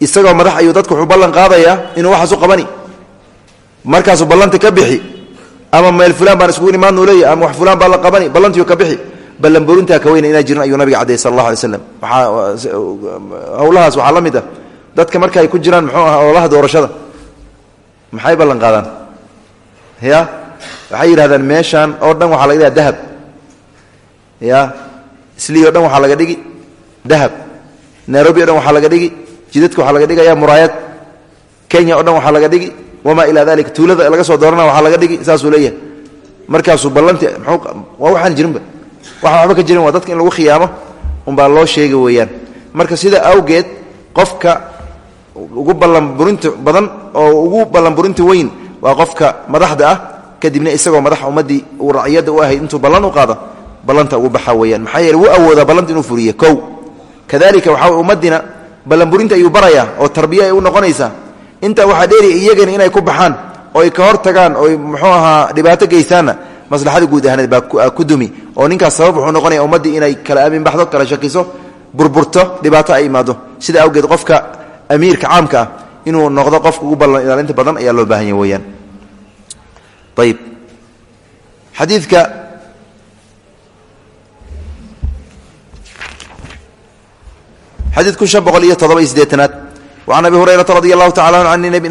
isagoo madax ayuu dadku wuxuu ballan qaadayaa inuu waxaas u qabani. Markaasuu ballanta ka bixi ama meel fulaan baan iskugu imaadnu leeyahy ama wax fulaan baa la qabani ballantiiu ka bixi ballanburintaa ka weyna inaa jirin ayuu nabiga cadeyy sal allah alay slam howlahaas waxaa la ah. Dadka marka ay ku jiraan muxuu aha ololaha doorashada maxay ballan qaadaan? Ya? Waxay yidhahdaan meeshaan oo dhan waxaa laga dhigaa dahab. Ya? Islii o dhan waxaa laga dhigi dahab. Nairobi o dhan waxaa laga dhigi jidadka waxaa laga dhigaya muraayad. Kenya o dhan waxaa laga dhigi wamaa ilaa dalika tuulada laga soo doorana waxaa laga dhigi saasuu leeyahay. Markaasuu ballanti waa waxaan jirinba waxaan waxba ka jirin waa dadka in lagu khiyaamo unbaa loo sheega weeyaan. Marka sida awgeed qofka ugu ballanburinta badan oo ugu ballanburinta weyn waa qofka madaxda ah kadibna isagoo madax ummaddii uu raciyadda u ahayd intuu ballan u qaado ballanta ugu baxa weeyaan. Maxaa yeele wuu awoodaa ballanta inuu fuliyo kow. Kadalika waxaa ummaddiina ballanburinta ayuu barayaa oo tarbiya ay u noqonaysaa. Intaa waxaa dheeri iyagana inay ku baxaan oo ay ka hor tagaan oo muxuu ahaa dhibaato geystaanna maslaxada guud ahaaneed baa ku dumi. Oo ninkaas sabab wuxuu noqonaya ummaddii inay kala aamin baxdo kala shakiso burburto dhibaato ay imaado. Sida awgeed qofka amiirka caamka ah inuu noqdo qofka ugu ballan ilaalinta badan ayaa loo baahan yahy weyaan ayib xadiidka xadiidku shan boqol iyo todoba iyo sideetanaad wacan abi hurayrata radi allahu tacala an can nabi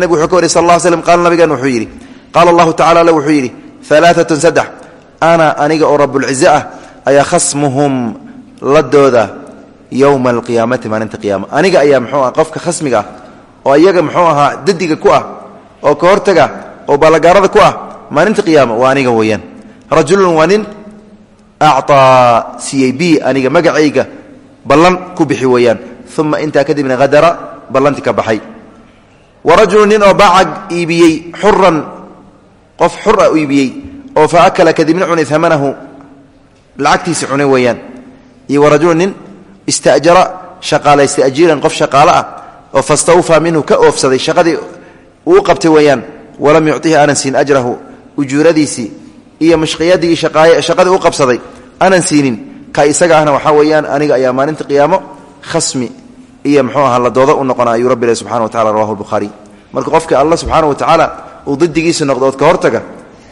nabig wuxuu ka wariy sal alla slm qaala nabigan wuxuu yidhi qaala allahu tacala alle wuxuu yidhi alaaatun saddex ana aniga oo rabulcize ah ayaa khasmuhum la dooda yowma alqiyaamati maalinta qiyaama aniga ayaa muxuu ah qofka khasmiga ah oo iyaga muxuu ahaa dadiga ku ah oo ka hortaga oo ballagaarada ku ah maalinta qiyaama waa aniga weeyaan. Rajulun waa nin acطaa siiyey b aniga magacayga ballan ku bixi weeyaan. Uma intaa kadibna hadara ballanti ka baxay. Wa rajulu nin oo bacag iibiyey a istajara shaqaalaystay ajiiran qof shaqaalo ah oo fastawfaa minhu ka oofsaday shaqadii uu qabtay weeyaan walam yucطihi aanan siin ajrahu ujuuradiisii iyo mashqiyadii shaqadii u qabsaday aanan siinin ka isaga ahna waxaa weeyaan aniga ayaa maalinta qiyaamo khasmi iyo mxuu aha la dooda u noqona ayuu rabbi ilahi subxana wa tacala rawahu lbukhaari marka qofka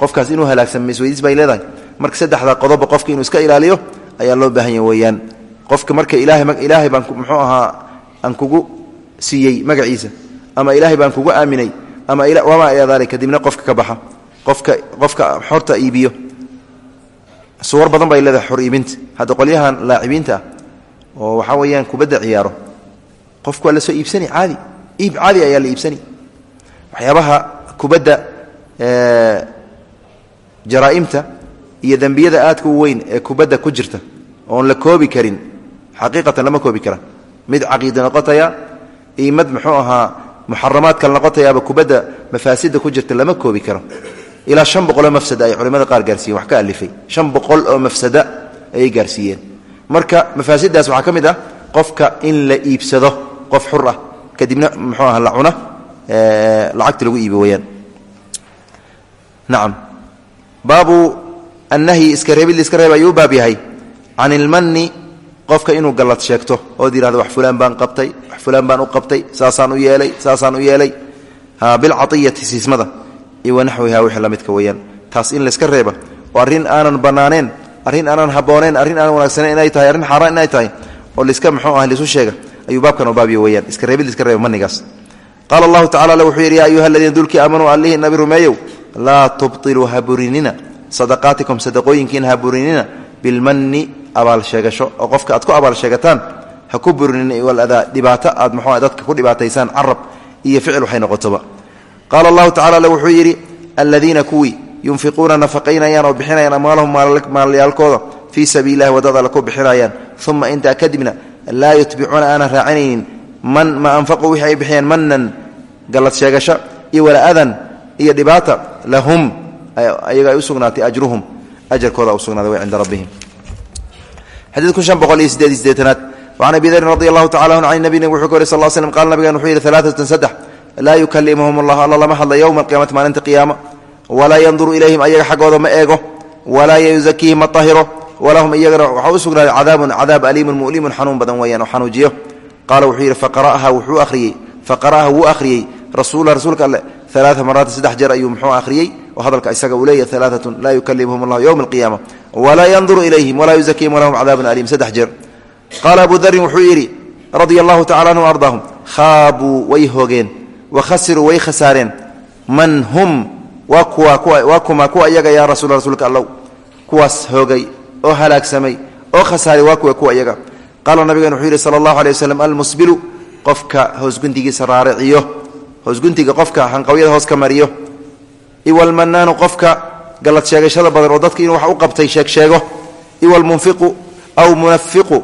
qofkaas inuu halaagsan masweydiis bay leedahay. Marka saddexda qodoba qofka iska ilaaliyo ayaa loo baahan ya weeyaan qofka marka ilaahay baan muxuu ahaa aan kugu siiyey magaciisa ama ilaahay baan kugu aaminay ama wamaa ilaa dalik kadibna qofka ka baxa. Qofka qofka xorta iibiyo. Suwar badan bay leedahay xor iibinta hadda qolyahan laacibiinta oo waxaa weeyaan kubadda ciyaaro. Qofku waa la soo iibsani caadi. Iib caadi ayaa la iibsani. Waxyaabaha kubadda jaraa'imta iyo dembiyada aadka u weyn ee kubadda ku jirta oon la koobi karin. Xaqiiqatan lama koobi kara mid caqiida noqotaya iyo mid muxuu ahaa muxaramaad noqotayaaba kubadda mafaasida ku jirta lama koobi karo. Ilaa shan boqoloo mafsada ay culimada qaar gaarsiiyen wax ka alifay. Shan boqol oo mafsada ayay gaarsiiyeen. Marka mafaasidaas waxaa ka mid ah qofka in la iibsado qof xur ah. Kadibna muxuu aha la cuna lacagta lagu iibi weyaan. Nacam. Baabu annahyi iska reebid la iska reeba ayuu baab yahay can ilmanni qofka inuu gallad sheegto ood yihahdo wax fulaan baan qabtay wax fulaan baan u qabtay saasaan u yeelay saasaan u yeelay bilcaiyati siismada iyo wanaxwiha wixii la midka weeyaan. Taas in layska reeba oo arrin aanan bannaaneen arrin aanan habbooneen arrin aanan wanaagsaneen inay tahay arrin xaaraan inay tahay oo liska muxuu ah lisu sheega ayuu baabkan u baabiya weyaan iska reebid liska reeba manigaas qaala allahu tacala alle wuxuu yidhi yaa ayuha aladiina dulkii aamanuu allihii nabi rumeeyow laa tubtiluu haburinina sadaqaatikum sadaqooyinkiina haburinina abaalsheegasho oo qofka aad ku abaalsheegataan ha ku burinina waladaa dhibaato aad muxuu dadka ku dhibaataysaan carab iyo ficil waxay noqotoba. Qaala allahu tacala alle wuxuu yidhi aladiina kuwii yunfiquuna nafaqaynayaan oo bixinayaan amwaalahum maalyaalkooda fii sabiili lahi waddada ku bixinayaan uma intaa kadibna laa yutbicuuna aanan raacinaynin man ma anfaquu wixii ay bixiyeen manan gallad sheegasho iyo walaadan iyo dhibaata lahum ayaga ay u ajruhum ajarkooda u way cinda rabbihim xadiidku shan boqol iyo sideed iyo sideetanaad wacan abi darin radi allahu tacala anhu can nabi nabig wuxuu ka wari sal slm qala nabigan wuxuu yidhi alaaatan saddex laa yukalimuhum allah alla lama hadla yowma alqiyamati maalinta qiyaama walaa yanduru ilayhim ayaga xaggooda ma eego walaa yuzakiihim ma tahiro walahum iyagana waxaa u sugnaaday cadaabun cadaab aliimun mu'limun xanuun badan weeyaan oo xanuujiyo. Qaala wuxuu yidhi faqara'aha wuxuu akhriyey faqara'aha wuu akhriyey rasuula rasuulka alle alaaa maraati saddex jeer ayuu muxuu akhriyey oo hadalka isaga uu leeyahy alaaatun laa yukalimuhum allah yowma alqiyaama walaa yanduru ilayhim walaa yuzakiihim walahum cadaabun aliim. Saddex jeer. Qaala abu darin wuxuu yidhi radia allahu tacala anhum ardaahum khaabuu way hoogeen wa khasiruu way khasaareen. Man hum waa kuma kuwa iyaga yaa rasuul rasuulka allow kuwaas hoogay oo halaagsamay oo khasaaray waa kuwa kuwa iyaga. Qaala nabigan wuxuu yidhi sala allahu alay waslem almusbilu iwalmanaanu qofka gallad sheegashada badan oo dadka inuu wax u qabtay sheeg sheego. Iwalmunfiqu aw munafiqu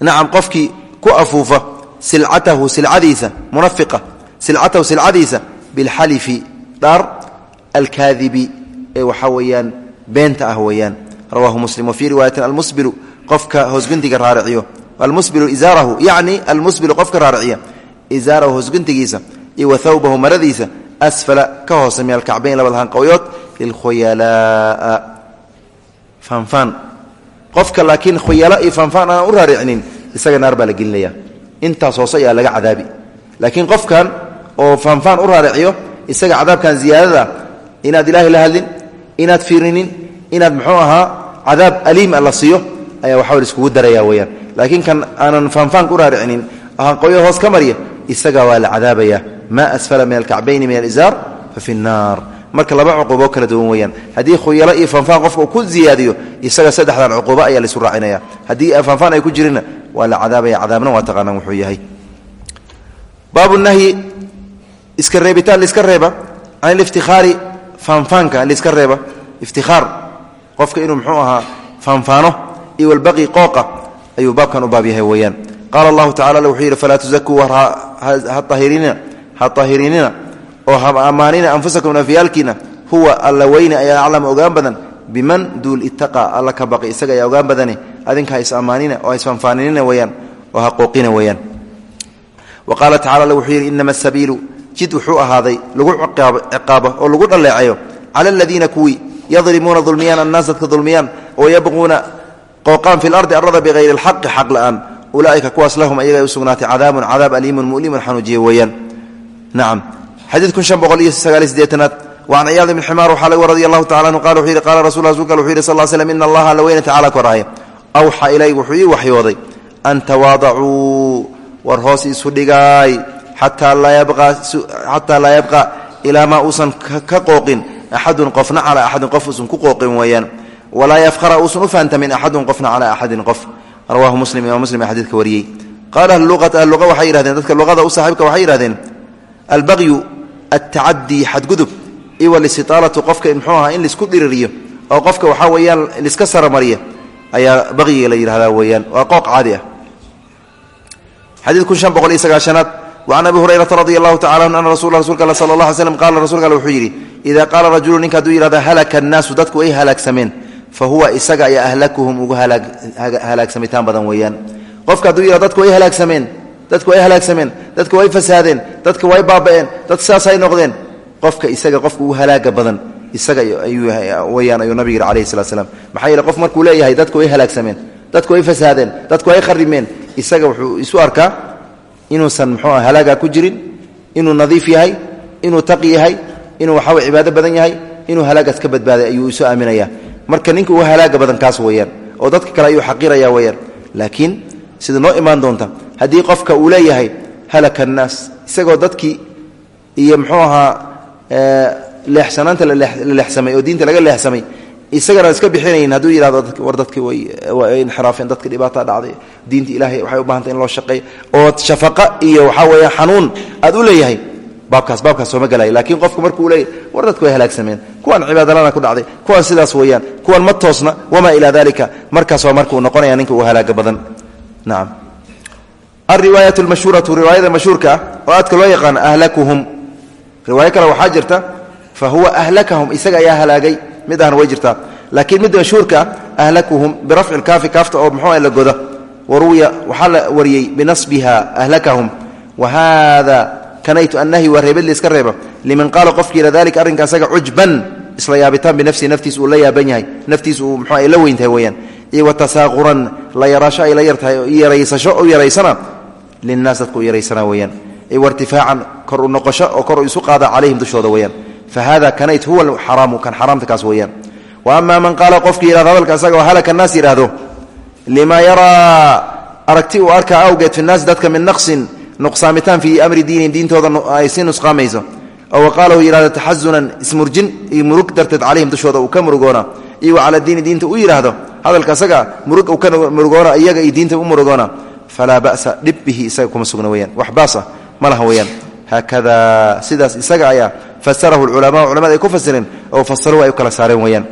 nacam qofkii ku afuufa silcatahu silcadiisa munafiqa silcatahu silcadiisa bilxalifi dhaar alkaadibi ee waxaa weeyaan beenta ah weeyaan. Rawaahu muslim wa fii riwaayatin almusbilu qofka hoosguntiga raariciyo. Almusbilu izaarahu yacni almusbilu qofka raariciya izaarahu hoosguntigiisa iyo thawbahu maradiisa asfala ka hoose min alkacbayn labada hanqowyood lilkhuyalaa fanfaan qofka laakiin khuyala iyo fanfaan aan u raaricinin isaga naar baa la gelinaya intaas hoose ayaa laga cadaabi laakiin qofkan oo fanfaan u raariciyo isaga cadaabkan ziyaadada inaad ilaahay la hadlin inaad fiirinin inaad muxuu ahaa cadaab aliima la siiyo ayaa waxaa iskugu daraya weyaan laakiin kan aanan faanfaan ku raaricinin hanqoyo hoos ka marya isaga waa la cadaabaya maa asfala min alkacbayni min alizaar fa fi nnaar marka laba cuquubo kala duwan weyaan haddii khuyalo iyo faanfaan qofka uu ku ziyaadiyo isaga saddexdan cuquubo ayaa laisu raacinaya haddii faanfaan ay ku jirinna waa la cadaabaya cadaabna waa taqaanaan wuxuu yahay baabu nahyi iska reebitaan liska reeba can iliftikhaari faanfaanka liska reeba iftikhaar qofka inuu muxuu ahaa faanfaano iyo walbaqi qooqa ayuu baabkan u baab yahay weeyaan qaala allahu tacala wuxuu yidhi falaa tusakuu war ha tahirinina oo ha ammaanina anfusakum nafyaalkiina huwa alla weyne ayaa aclama ogaan badan biman duul ittaqa alla ka baqi isaga ayaa ogaan badane adinka ha is ammaanina oo ha isfaanfaaninina weeyaan oo ha qooqina wa qaala tacala alle wuxuu yidhi inama asabiilu jid wuxuu ahaaday lagu ciqaabo oo lagu dhalleecayo cala aladiina kuwii yadlimuuna dulmiyaan annaas dadka dulmiyaan oo yabquuna qooqaan fi lardi arada bihayri alxaqi xaq la'aan ulaaika kuwaas lahum ayaga u sugnaatay cadaabun cadaab mu'limun xanuujiye nacam xadiid kun shan boqol iyo sagaaliy sideetanaad wacan ciyaad ibn ximaar waxaa laga radi allahu tacala anhu qala wuxuu yidhi qala rasul rasulka wuxuu yidhi sal l slm ina allaha alla weyne tacala koraaye awxa ilay wuxuu ii waxyooday an tawaadacuu war hoos isu dhigaay xataa laa yabqa ilaa maa uusan ka qooqin. Axadun qofna calaa axadin qof uusan ku qooqin weeyaan. Walaa yafhara uusan u fahantamin axadun qofna calaa axadin qof. Rawaahu muslim imam muslim xadidka wariyey. Qaala ahluluqati ahluqa waxay albaqyu altacadii xadgudub iwa lisitaalatu qofka muxuu ahaa in la isku dhiririyo oo qofka waxaa weeyaan liska saramariya ayaa baqyiga la yidhahdaa weeyaan. Waa qooq caadi ah. Xadiid kun shan boqol iyo sagaashanaad wacan abi hurayrata radi allahu tacala anhu ana rasul rasulka qala rasulka wuxuu yidhi idaa qaala rajulu ninka hadduu yihahda halaka annaasu dadku ay halaagsameen fa huwa isaga ayaa ahlakuhum ugu halaagsamitaan badan weeyaan. Qofka hadduu yihahdo dadku way halaagsameen dadku way halaagsameen. Dadku way fasaadeen. Dadka way baaba'een. Dad saasay noqdeen. Qofka isaga qofka ugu halaaga badan isaga weyaan ayuu nabig yidhi alayhi salat slam maxaa yeele qof markuu leeyahay dadku way halaagsameen. Dadku way fasaadeen. Dadku way kharimeen isaga wuxuu isu arkaa inuusan muxuu ah halaaga ku jirin inuu nadiif yahay inuu taqi yahay inuu waxawy cibaado badan yahay inuu halaagaas ka badbaaday ayuu isu aaminaya marka ninka ugu halaaga badan kaas weeyaan oo dadka kale ayuu xaqiraya weyaan laakiin sida noo imaan doonta haddii qofka uu leeyahay halaka annaas isagoo dadkii iyo muxuu ahaa leexsanaanta la leexsamay oo diinta laga leexsamay isagana iska bixinayn hadduu yidhahdo war dadki way inxiraafeen dadka dhibaata dhacday diinta ilaahay waxay u bahantay in loo shaqeey oo shafaqa iyo waxaa weeya xanuun aad u leeyahay baabkaas baabkaas sooma gelaya laakiin qofku markuu leeyahy war dadku way halaagsameen kuwan cibaadalana ku dhacday kuwan sidaas weeyaan kuwan ma toosna wamaa ilaa dalika markaas waa markuu noqonaya ninka uu halaaga badan nacam alriwaayat lmashhuuratu riwaayada mashhuurka ah oo aadka loo yaqaan ahlakuhum. Riwaayo kale waxaa jirta fa huwa ahlakahum isaga ayaa halaagay. Mid ahna way jirtaa. Laakiin midda mashhuurka ah ahlakuhum birafci lkaafi kaafta oo muxuu la goda waruwiya waxaa la wariyey binasbiha ahlakahum. Wa haada kanaytu annahyi waa reebid layska reeba liman qaala qofkiila dalika arrinka asaga cujban isla yaabitaan iyo la yaraasho ay la yartahay yaraysasho u yaraysana linnaas dadka u yaraysana weeyaan. Iyo wartifaacan kor u noqosho oo kor isu qaada calayhim dushooda weeyaan. Fahada kanayt huwa xaraamu kan xaraamta kaas wa ama man qaala qofkii yihahdo hadalka isaga oo halaka naas yidhaahdo lima yaraa aragti uu arkaa awgeed fi naasi dadka min naqsin nuqsaamitaan fii amri diinihim diintooda ay si nusqaamayso. Oo waqaalahu yidhahdo taxasunan ismurjin iyo murug darteed calayhim dushooda uu ka murugoona iyo wa cala diini diinta u yidhaahdo hadalka isaga murug uu ka murugoona iyaga iyo diinta u murugoona falaa ba'sa dhib isaga kuma sugna weyaan wax baasa ma laha weyaan sidaas isaga ayaa fasarahu lculamaa culamada ay ku fasireen oo fasaruhu ay u kala saareen weyaan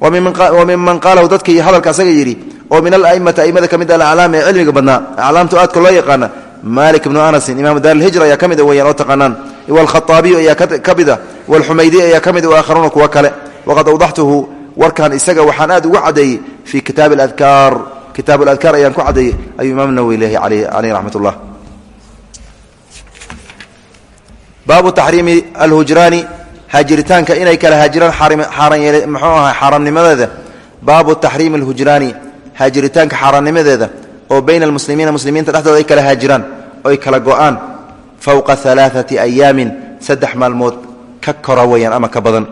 wa minman qaalahu dadkii hadalka asaga yidhi oo min alaimati aimada ka mid a alaclaam ee cilmiga badnaa aclaamtu aadka loo yaqaana malik bnu anasin imaamu daar lhijra ayaa ka mida weyaan oo taqaanaan. Wlkhaaabiyu ayaa ka mida wlxumaydiy ayaa ka mid waakharuuna kuwa kale. Waqad awdaxtuhu warkan isaga waxaan aad ugu cadeeyey fii kitaab adkaar kitaab adkaar ayaan ku cadeeyey ayuu imaam nawowi leeyahy caleyh raxmat ullah baabu taxriimi alhujraani haajiritaanka inay kala haajiraan mxuu aha xaaraamnimadeeda baabu taxriimi alhujraani haajiritaanka xaaraannimadeeda oo bayna almuslimiina muslimiinta dhexdooda ay kala haajiraan oy kala go'aan. Fowqa alaaati ayaamin saddex maalmood ka kora weyaan ama ka badan.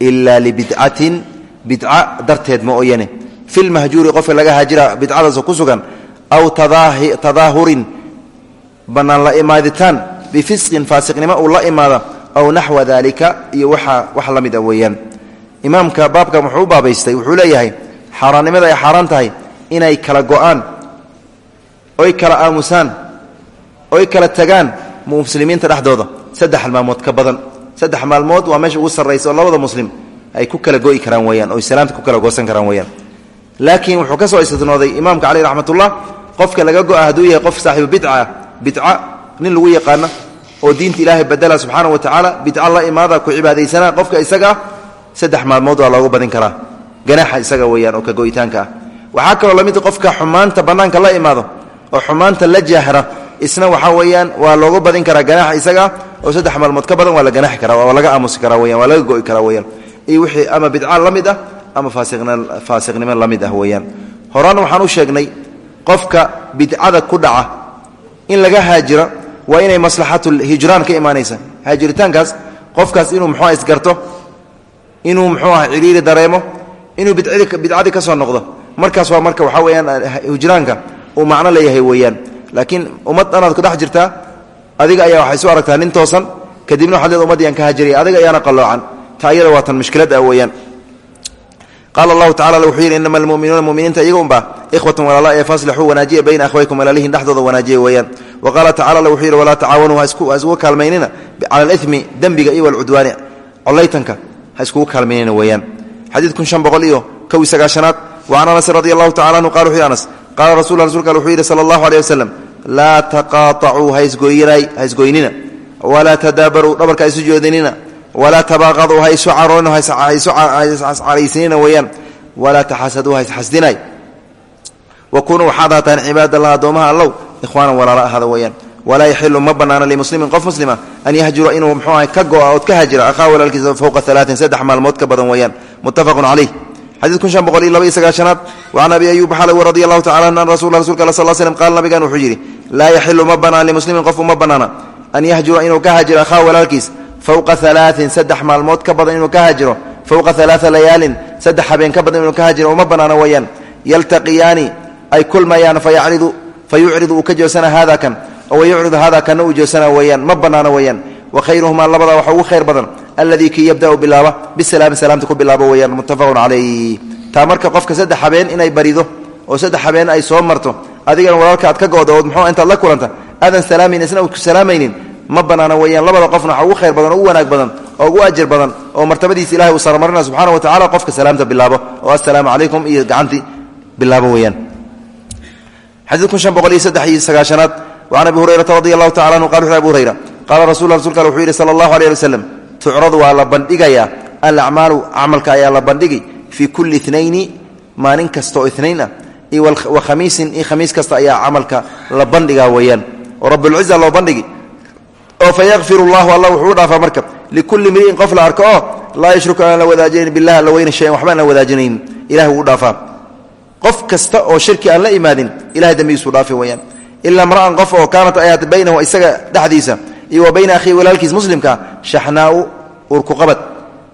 Ilaa libidcatin bidca darteed ma ooyane. Filmahjuuri qofka laga haajira bidcadaasoo ku sugan aw tadaahurin bannaan la imaaditaan bifisqin faasiqnimo uu la imaada aw naxwa dalika iyo waa wax la mid a weeyaan. Imaamka baabkan wuxuu u baabaystay wuxuu leeyahay xaaraannimada ay xaaraan tahay inay kala go'aan oy kala aamusaan oy kala tagaan muslimiinta dhexdooda. Saddex maalmood ka badan. Saddex maalmood waa meesha ugu sarraysa oo labada muslim ay ku kala go'i karaan weyaan oy salaamta ku kala goosan karaan weyaan laakiin wuxuu ka soo istidnooday imaamka caleyh raxmatullah qofka laga go'a hadduu yahay qof saaxiibu bidca bidca nin lagu yaqaana oo diinta ilaahay badala subxaana wa tacaala bidca la imaada ku cibaadaysana qofka isaga ah saddex maalmood waa loogu badin karaa. Ganaaxa isaga weyaan oo ka go'itaanka ah. Waxaa kaloo la mid qofka xumaanta bannaanka la imaado oo xumaanta la jaahra isna waxaa weeyaan waa loogu badin karaa ganaaxa isaga oo saddex maalmood ka badan waa la ganaaxi karaa waa laga aamusi karaa weyaan waa laga go'i karaa weyaan iyo wixii ama bidca la mid ah ama faasiqnimo la mid ah weeyaan. Horaan waxaan u sheegnay qofka bidcada ku dhaca in laga haajira waa inay maslaxatuhijraan ka imaanaysa. Haajiritaankaas qofkaas inuu muxuua isgarto inuu muxuu aha cidhiiri dareemo inuu bidcadii ka soo noqdo. Markaas waa marka waxaa weyaan hijraanka uu macno leeyahay weeyaan. Laakiin ummad dhanaad ku dhex jirtaa adiga ayaa waxay soo aragtaa nin toosan kadibna waxaad leed ummaddii aan ka haajiraya adiga ayaana qalloocan ayada waa tan mushkilad ah weeyaan. Qaala allahu tacala wuxuu yidhi inama almuminuuna muminiinta iyaga unba ikhwatun walaala ee faslixuu wanaajiya bayna akhwaykum walaalihin dhexdooda wanaajiya weeyaan. Wa qaala tacala wuxuu yidhi walaa tacaawanuu ha iskugu kaalmaynina cala alimi dembiga iyo walcudwaani collaytanka ha iskugu kaalmaynina weeyaan. Xadiid kun shan boqol iyo kow iyo sagaashanaad wa can anas radi allahu tacala anhu qala wuxu yhi anas qaala rasul rasulka wuxuu yidhi sala allahu aleyh wasalam laa taqaatacuu ha isgoynina walaa tadaabaruu dhabarka ha isu jeedinina walaa tabaaqaduu ha isu caroon caraysinina weeyaan. Walaa taxasaduu ha isxasdinay wa kunuu waxaad ahaataan cibaad allah addoomaha allow ikhwaanan walaala ahaada weeyaan. Walaa yaxilu ma bannaana limuslimin qof muslima an yahjura inuu mxuu aha ka go'a ood ka hajira akhaa walaalkiisa fowqa alaain saddex maalmood ka badan weeyaan. Muttafaqun caleyh xadiid kun shan boqol iyo laba iyo sagaashanaad wacan abi ayuub xalawi radi allahu tacala an rasul rasulka al sal slm qaala nabigan wuxuu yidhi laa yaxilu ma bannaan limuslimin qof uma bannaana. An yahjura inuu ka hajiro akhaa walaalkiis fowqa alaain saddex maalmood ka badan inuu ka hajiro. Fowqa alaaa layaalin saddex habeen ka badan inuu ka hajiro uma bannaana weeyaan yaltaqiyaani ay kulmayaan fayacridu fayucridu uu ka jeesana haada kan oo wayucridu haada kanna uu jeesana weeyaan ma bannaana weeyaan wa khayruhumaa labada waxa ugu khayr badan. Alladii kii yabda'u bilaaba bisalaami salaamta ku bilaabo weeyaan muttafaqun calayh taa marka qofka saddex habeen inay oo saddex habeen ay soo marto adigana walaalka ka gooda ood muxuu intaad la kulanta? Aadan salaamaynin isna ku salaamaynin ma bannaana weeyaan. Labada qofna waxa ugu khayr badan oo wanaag badan oo ugu ajir badan oo martabadiisa ilahay uu saramarina subxana wa tacala qofka salaamta bilaabo. Oo assalaamu calaykum iyo gacantii bilaabo weeyaan. Xadiid kun shan boqol iyo saddex iyo sagaashanaad wacan abi hurayrata radi allahu tacala anhu qala wuxu hurayra qaala rasul rasulka al wuxuu yidhi sala allahu aleyh ali waslem tucradu waa la bandhigayaa alacmaalu ayaa la bandhigi fii kulli inayni maalin kasta oo inayn ah iyo wa khamiisin iyo khamiis kasta ayaa camalka la bandhigaa weeyaan. Oo rabulciza loo bandhigi oo fayakfir llahu alla wuxuu dhaafaa marka likulli mri'in qof la arko oo laa yushriku aan la wadaajinayn bilah alla weyna shayan waxba aan la wadaajinayn ilahi wuu dhaafaa. Qof kasta oo shirki aan la imaadin ilahay dembigiisuu dhaafi weyaan ilaa mra'an qof oo kaanat ayaat baynahu isaga dhexdiisa iyo wa bayna akhiihi walaalkiis muslimkaa shaxnaau urkuqabad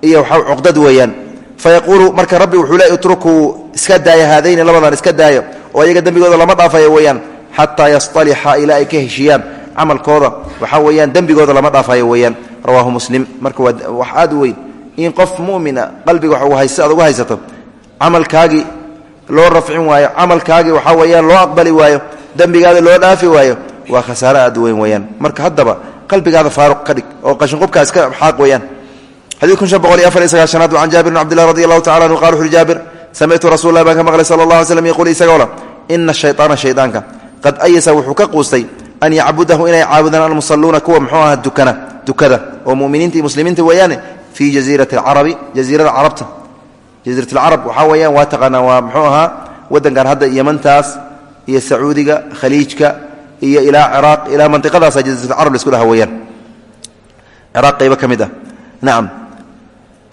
iyo cuqdad weeyaan. Fayaquulu marka rabbi wuxuu le itrukuu iska daaya haadayni labadan dembigooda lama dhaafayo weeyaan xataa yastalixa ilaa ay ka heshiiyaan camalkooda waxaa weeyaan dembigooda lama dhaafayo weeyaan. Rawaahu muslim. Marka wax aad weyn. In qof mumina qalbiga aad ugu haysato camalkaagii loo rafcin waayo camalkaagii waxaa weeyaan loo aqbali waayo dembigaada loo dhaafi waayo waa khasaare aad weyn weeyaan. Marka haddaba qalbigaada faaruq ka dhig oo qashinqubkaa iska xaaq iyo sagaashanaad can jaabir bn cabdillah radi allahu tacala anhu qala wuxu uhi jaabir samictu rasul lah ka maqlay sala allah alay slam yaquul isagoo la ina shayطaana shaydaanka. Qad ayasa wuxuu ka quustay an yacbudahu inay caabudaan almusaluuna kuwa muxuu aha dukana dukada oo muminiinta iyo muslimiinta weeyaane fii jaziirati alcarabi jaziirada carabta jaziirat alcarab waxaa weeyaan waa taqaanaa waa muxuu ahaa waddankan hadda yemantaas iyo sacuudiga khaliijka iyo ilaa ciraaq ilaa mantiqadaasa jaziirat alcarab la isku dhaha weeyaan ciraaq qaybo ka mid ah nacam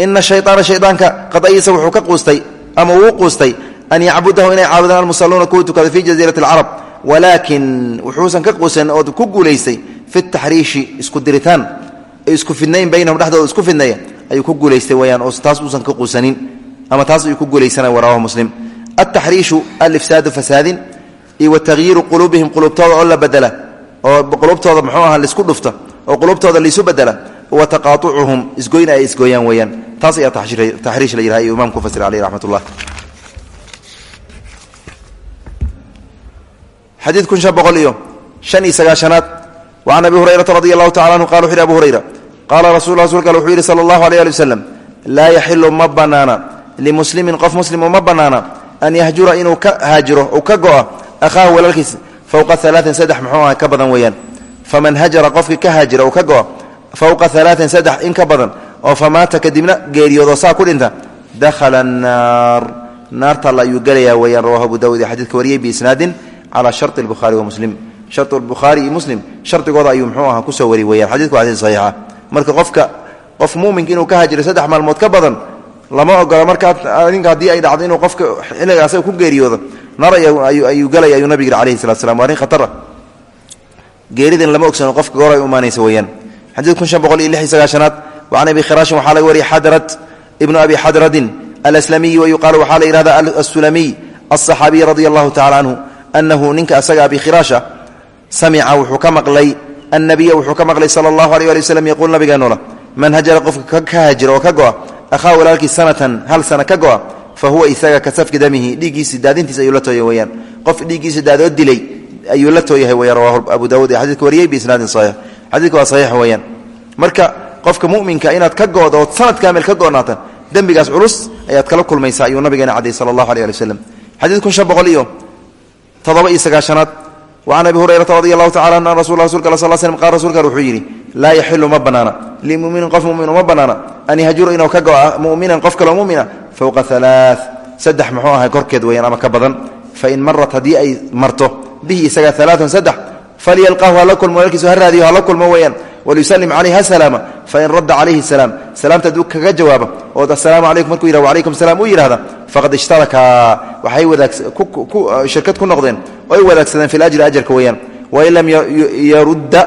ina shayaana shaydaanka qad ayasa wuxuu ka quustay ama wuu quustay an yacbudahu inay caabudaan almusaluuna kuwa tukada fii jaziirati alcarab walaakin wuxuusan ka quusan oo ku guulaystay fi taxriishi isku diritaan isku fidnayn baynahum dhexdooda isku fidnaya ayuu ku guulaystay weyaan oo taas uusan ka quusanin ama taas ayuu ku guulaysanay waraahu muslim. Altaxriishu alifsaadu fasaadin iyo wa takhyiiru quluubihim quluubtooda oo la bedela oo quluubtooda muxuu aha la isku dhufta oo quluubtooda laisu bedela wa taqaaucuhum isgoyn ay isgooyaan weyaan taas ayaa taxriish la yidhaha ayuu imamku fasir aleyh xadiid kun shan boqol iyo shan iyo sagaashanaad. Wa can abi hurayrata radi allahu tacala anhu qala wuxu yhi abu hurayra qaala rasul rasulka al wuxuu yidhi sala allahu aleyh ali wasalam laa yaxilu ma bannaana limuslimin qof muslim uma bannaana an yahjura inuu ka haajiro uu ka go'a akhaahu walaalkiis fowqa alaain saddex muxuu aha ka badan weeyaan. Faman hajara qofkii ka haajira uu ka go'a fowqa alaain saddex in ka badan oo famaata kadibna geeriyoodo saa ku dhinta dakhala ayuu gelayaa weeyaan rawahu abu dawud ee calaa shari lbukhaari wa muslim. Shari bukhaari iyo muslim shardigooda ayuu muxuu aha ku soo wari weyaan xadidku waa xadiid saxiixa. Marka qofka qof muuminka inuu ka haajiro saddex maalmood ka badan lama ogola markaa ninka haddii ay dhacdo inuu qofka xilliga ku geeriyoodo nar ayuu galaya ayuu nabig yidhi alayhi salatu slam waa arrin geeridan lama ogsano qofka goor ay u imaanaysa weeyaan. Xadiid kun shan boqol iyo lix iyo sagaashanaad wa can abi khiraashin waxaa laga wariyay xadrad ibnu abi xadradin alslamiyi wayuqaalu waxaa la yihahda asulamiy alصaxaabiy radia allahu tacala canhu anahu ninka asaga abi khiraasha samica wuxuu ka maqlay annabiya wuxuu ka maqlay sala allahu alيh ali waslm yaquul nabigeenoola man hajara qofka ka haajira oo ka go'a ahaa walaalkii sanatan hal sana ka go'a fa huwa isaga ka safki damihi dhiiggiisi daadintiis ayuu la tooya weyaan qof dhiiggiisa daadoo dilay ayuu la tooyahay weyaan rawahu abu dawud ee xadidka wariyey biisnaadin saxiix xadidka waa saxiix weeyaan marka qofka muminka inaad ka goodo ood sanad kaamil ka goonaatan dembigaas culus ayaad kala aleh toddoba iyo sagaashanaad. Wa can abi hurayrata radi allahu tacala an rasul rasulka al sal slm qal rasulkan wuxuu yidhi laa yaxilu ma bannaana limuminin qof mumin uma bannaana an yahjura inuu ka go'a muminan qof kaloo mumina fowqa alaa saddex muxuu ahay korkeed weyaan ama ka badan. Fain marat haddii ay marto bihi isaga alaaun saddex. Falyalqahu hala kulmo walaalkiisu ha raadiyo hala kulmo weeyaan walyusalim calayh ha salaama fain radda calayhi salaam salaamta hadduu kaga jawaabo ood assalaamu calaykum markuu yidhah wacalaykum salaam uu yidhahda faqad ishtaraka waxay wadaashirkad ku noqdeen oy wadaagsadeen fi lajri ajarka weeyaan wain lam yarudda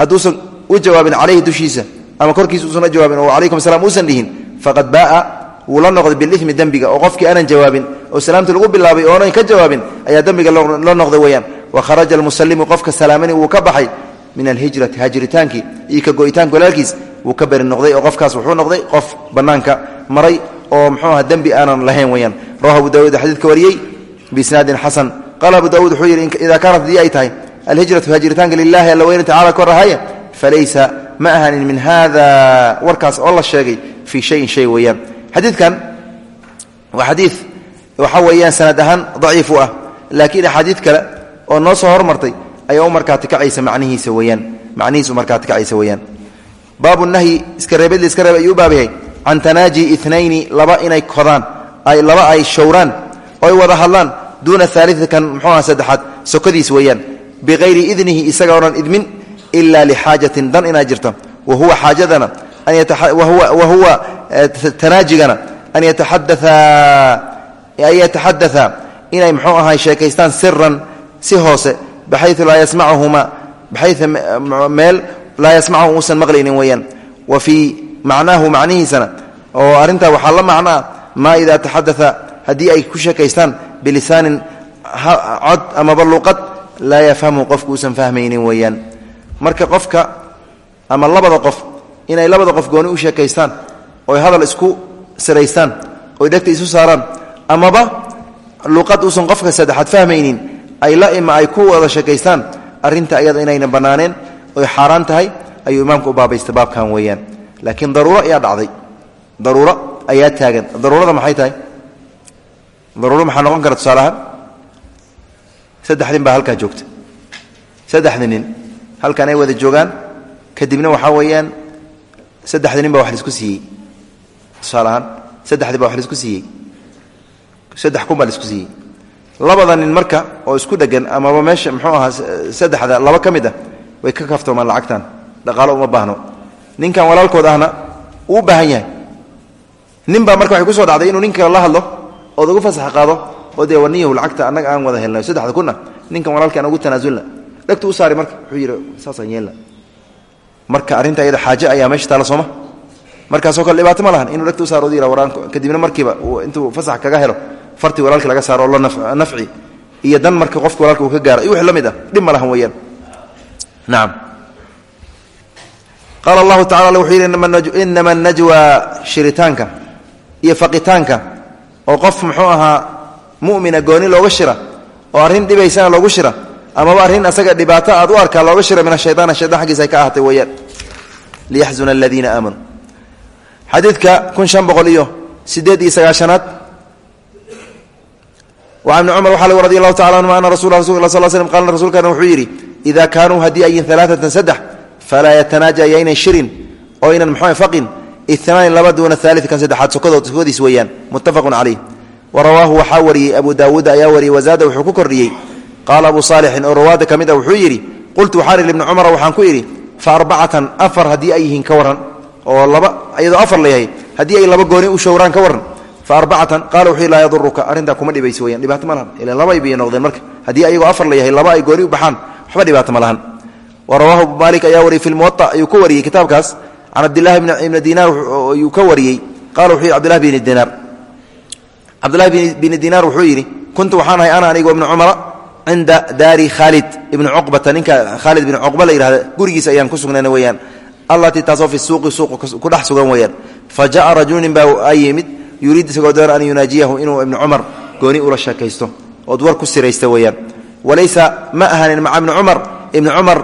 hadduusan u jawaabin calayhi dushiisa ama korkiisa uusan u jawaabin oo calaykum salaam uusan dhihin faqad baaa wuu la noqday bilimi dembiga oo qofkii aanan jawaabin oo salaamta lagu bilaabay oonan ka jawaabin ayaa dembiga la min alhijrati hajritaankii iyo ka go'itaanka walaalkiis wuu ka beri noqday oo qofkaas wuxuu noqday qof bannaanka maray oo muxuu aha dembi aanan lahayn weyaan rawahu abu dawuud xadiidka wariyey biisnaadin xasan. Qaala abu dawuud wuxuu yidhi idaa kaanat haddii ay tahay alhijratu hajritaanka lilahi alla weyne tacala korahaya falaysa ma ahanin min hada warkaas oo la sheegay fii shayin shay weeyaan. Xadiidkan waa xadiid waxa weeyaan sanad ahaan daciif u ah kale oo noo soo hormartay ayaa u markaati kacaysa manihiisa weyaan macnihiisu markaati kacaysa weeyaan. Baabu nahyi iska reebadli iska reeb u baab yahay can tanaaji laba inay kodaan ay laba ay showraan oo ay wada hadlaan duuna aalikan muxuu aha saddexaad sokodiis weeyaan. Biqayri idnihi isaga odhan idmin ila lixaajatin dan inaa jirta. Wa huwa xaajadana wa huwa tanaajigana an yataxadaa inay mxuu ahay sheekaystaan siran si hoose baxayu laa yasmacuhuma baxayu meel laa yasmachu uusan maqlaynin weeyaan wa fii macnaahu macnihiisana oo arrintaa waxaa la macnoa maa idaa taxadaa haddii ay ku sheekaystaan bilisaanin cod amaba luqad laa yafhamhu qofku uusan fahmaynin weeyaan marka qofka ama labada qof inay labada qof gooni u sheekaystaan oy hadal isku siraystaan oy dhegta isu saaraan amaba luqad uusan qofka saddexaad fahmaynin ay la ima ay ku wada sheekaystaan arrinta ayada inayna bannaaneen oy xaaraan tahay ayuu imaamku u baabaysta baabkan weeyaan. Laakiin daruuro ayaa dhacday. Daruuro ayaa taagan. Daruurada maxay tahay? Daruuro maxaa noqon kara tusaale ahaan? Saddex nin baa halkaa joogta. Saddexda nin halkan ay wada joogaan kadibna waxaa weeyaan saddexda nin baa wax la isku siiyey. Tusaale ahaan saddexdii baa wax la isku siiyey. Saddex kun baa la isku siiyey labada nin marka oo isku dhegan amaba meesha muxuu ahaa saddexda laba ka mid ah way ka kaftoomaan lacagtan. Dhaqaalo uma baahno. Ninkan walaalkood ahna uu baahan yahay. Nin baa marka waxay ku soo dhacday inuu nin kale la hadlo ood ugu fasax qaado oo dee lacagta annaga aan wada helnay saddexda kunna ninkan walaalkaan ugu tanaasulna dhegtu u saari marka wuxuu yidhi saasaan yeelna marka arrinta iyada xaaje ayaa meesha taala sooma markaasoo kale dhibaato ma lahan inuu dhegta u saaro yira waraan kadibna markiiba intuu fasax kaga helo fartii walaalka laga saaro oo la nafci iyo dan marka qofka walaalka uu ka gaaro. Iyo wix la mid ah dhib ma lahan weeyaan. Nacam qaala allahu tacala wuxuu yidhi inama najwa shiritaanka iyo faqitaanka oo qof muxuu ahaa mumina gooni looga shira oo arrin dhibaysana loogu shira amaba arrin asaga dhibaato aad u arkaa looga shira min ashayaan shaytan xaggiisa ay ka ahaatay weeyaan. Liyaxzuna aladiina aamanuu xadiidka kun shan boqol iyo sideed iyo sagaashanaad wa bni cumar waxaa lg radi allahu tacala anhuma ana rasul sal slm qala rsulkana wuxuu yidhi ida kaanuu haddii ayin alaaatan saddex falaa yatanaaja yaynan shirin oo ynan mxu faqin inaani laba duuna aali kan saddexaad sokadiis weeyaan muttafaqun caleyh wa rawaahu waxaa wariyey abu daawuud ayaa wariyey wazaada wuxuu ku kordhiyey qaala abu saalixin oo rawaada ka mid a wuxuu yidhi qultu waxaan ihi ibni cumara waxaan ku idhi fa arbacatan afar haddii ay yihiin ka warran oo laba iyadoo afar layahay haddii ay laba gooni u showraan ka warran arbacatan qaala wuxuu laa yaduruka arrintaa kuma dhibayso weyaan dhibaato ma lahan. Ilan laba ay biyo noqdeen marka. Haddii ayagoo afar layahay laba ay gooni u baxaan waxba dhibaato ma lahan. Wa rawaahu abu maalik ayaa wariyey fi lmuwaa ayuu ka wariyey kitaabkaas. Can cabdilahi ibni dinaar ayuu ka wariyey. Qala wuxuu yidhi cbdilahi bni dinaar cabdilahi bni dinaar wuxuu yidhi kuntu waxaan ahay ana anigo ibni cumara cinda daari khaalid ibni cuqbata. Ninka khaalid bni cuqba la yihahda gurigiisa ayaan ku sugnayna weeyaan. Allatii taasoo fi suuqi suuq ku dhex sugan weeyaan. Fa ja'a rajulu nin baa a yimid yuriid isagoo doona an yunaajiyahu inuu ibni cumar gooni ula sheekaysto ood war ku siraysta weeyaan. Walaysa ma ahanin maca ibni cumar ibni cumar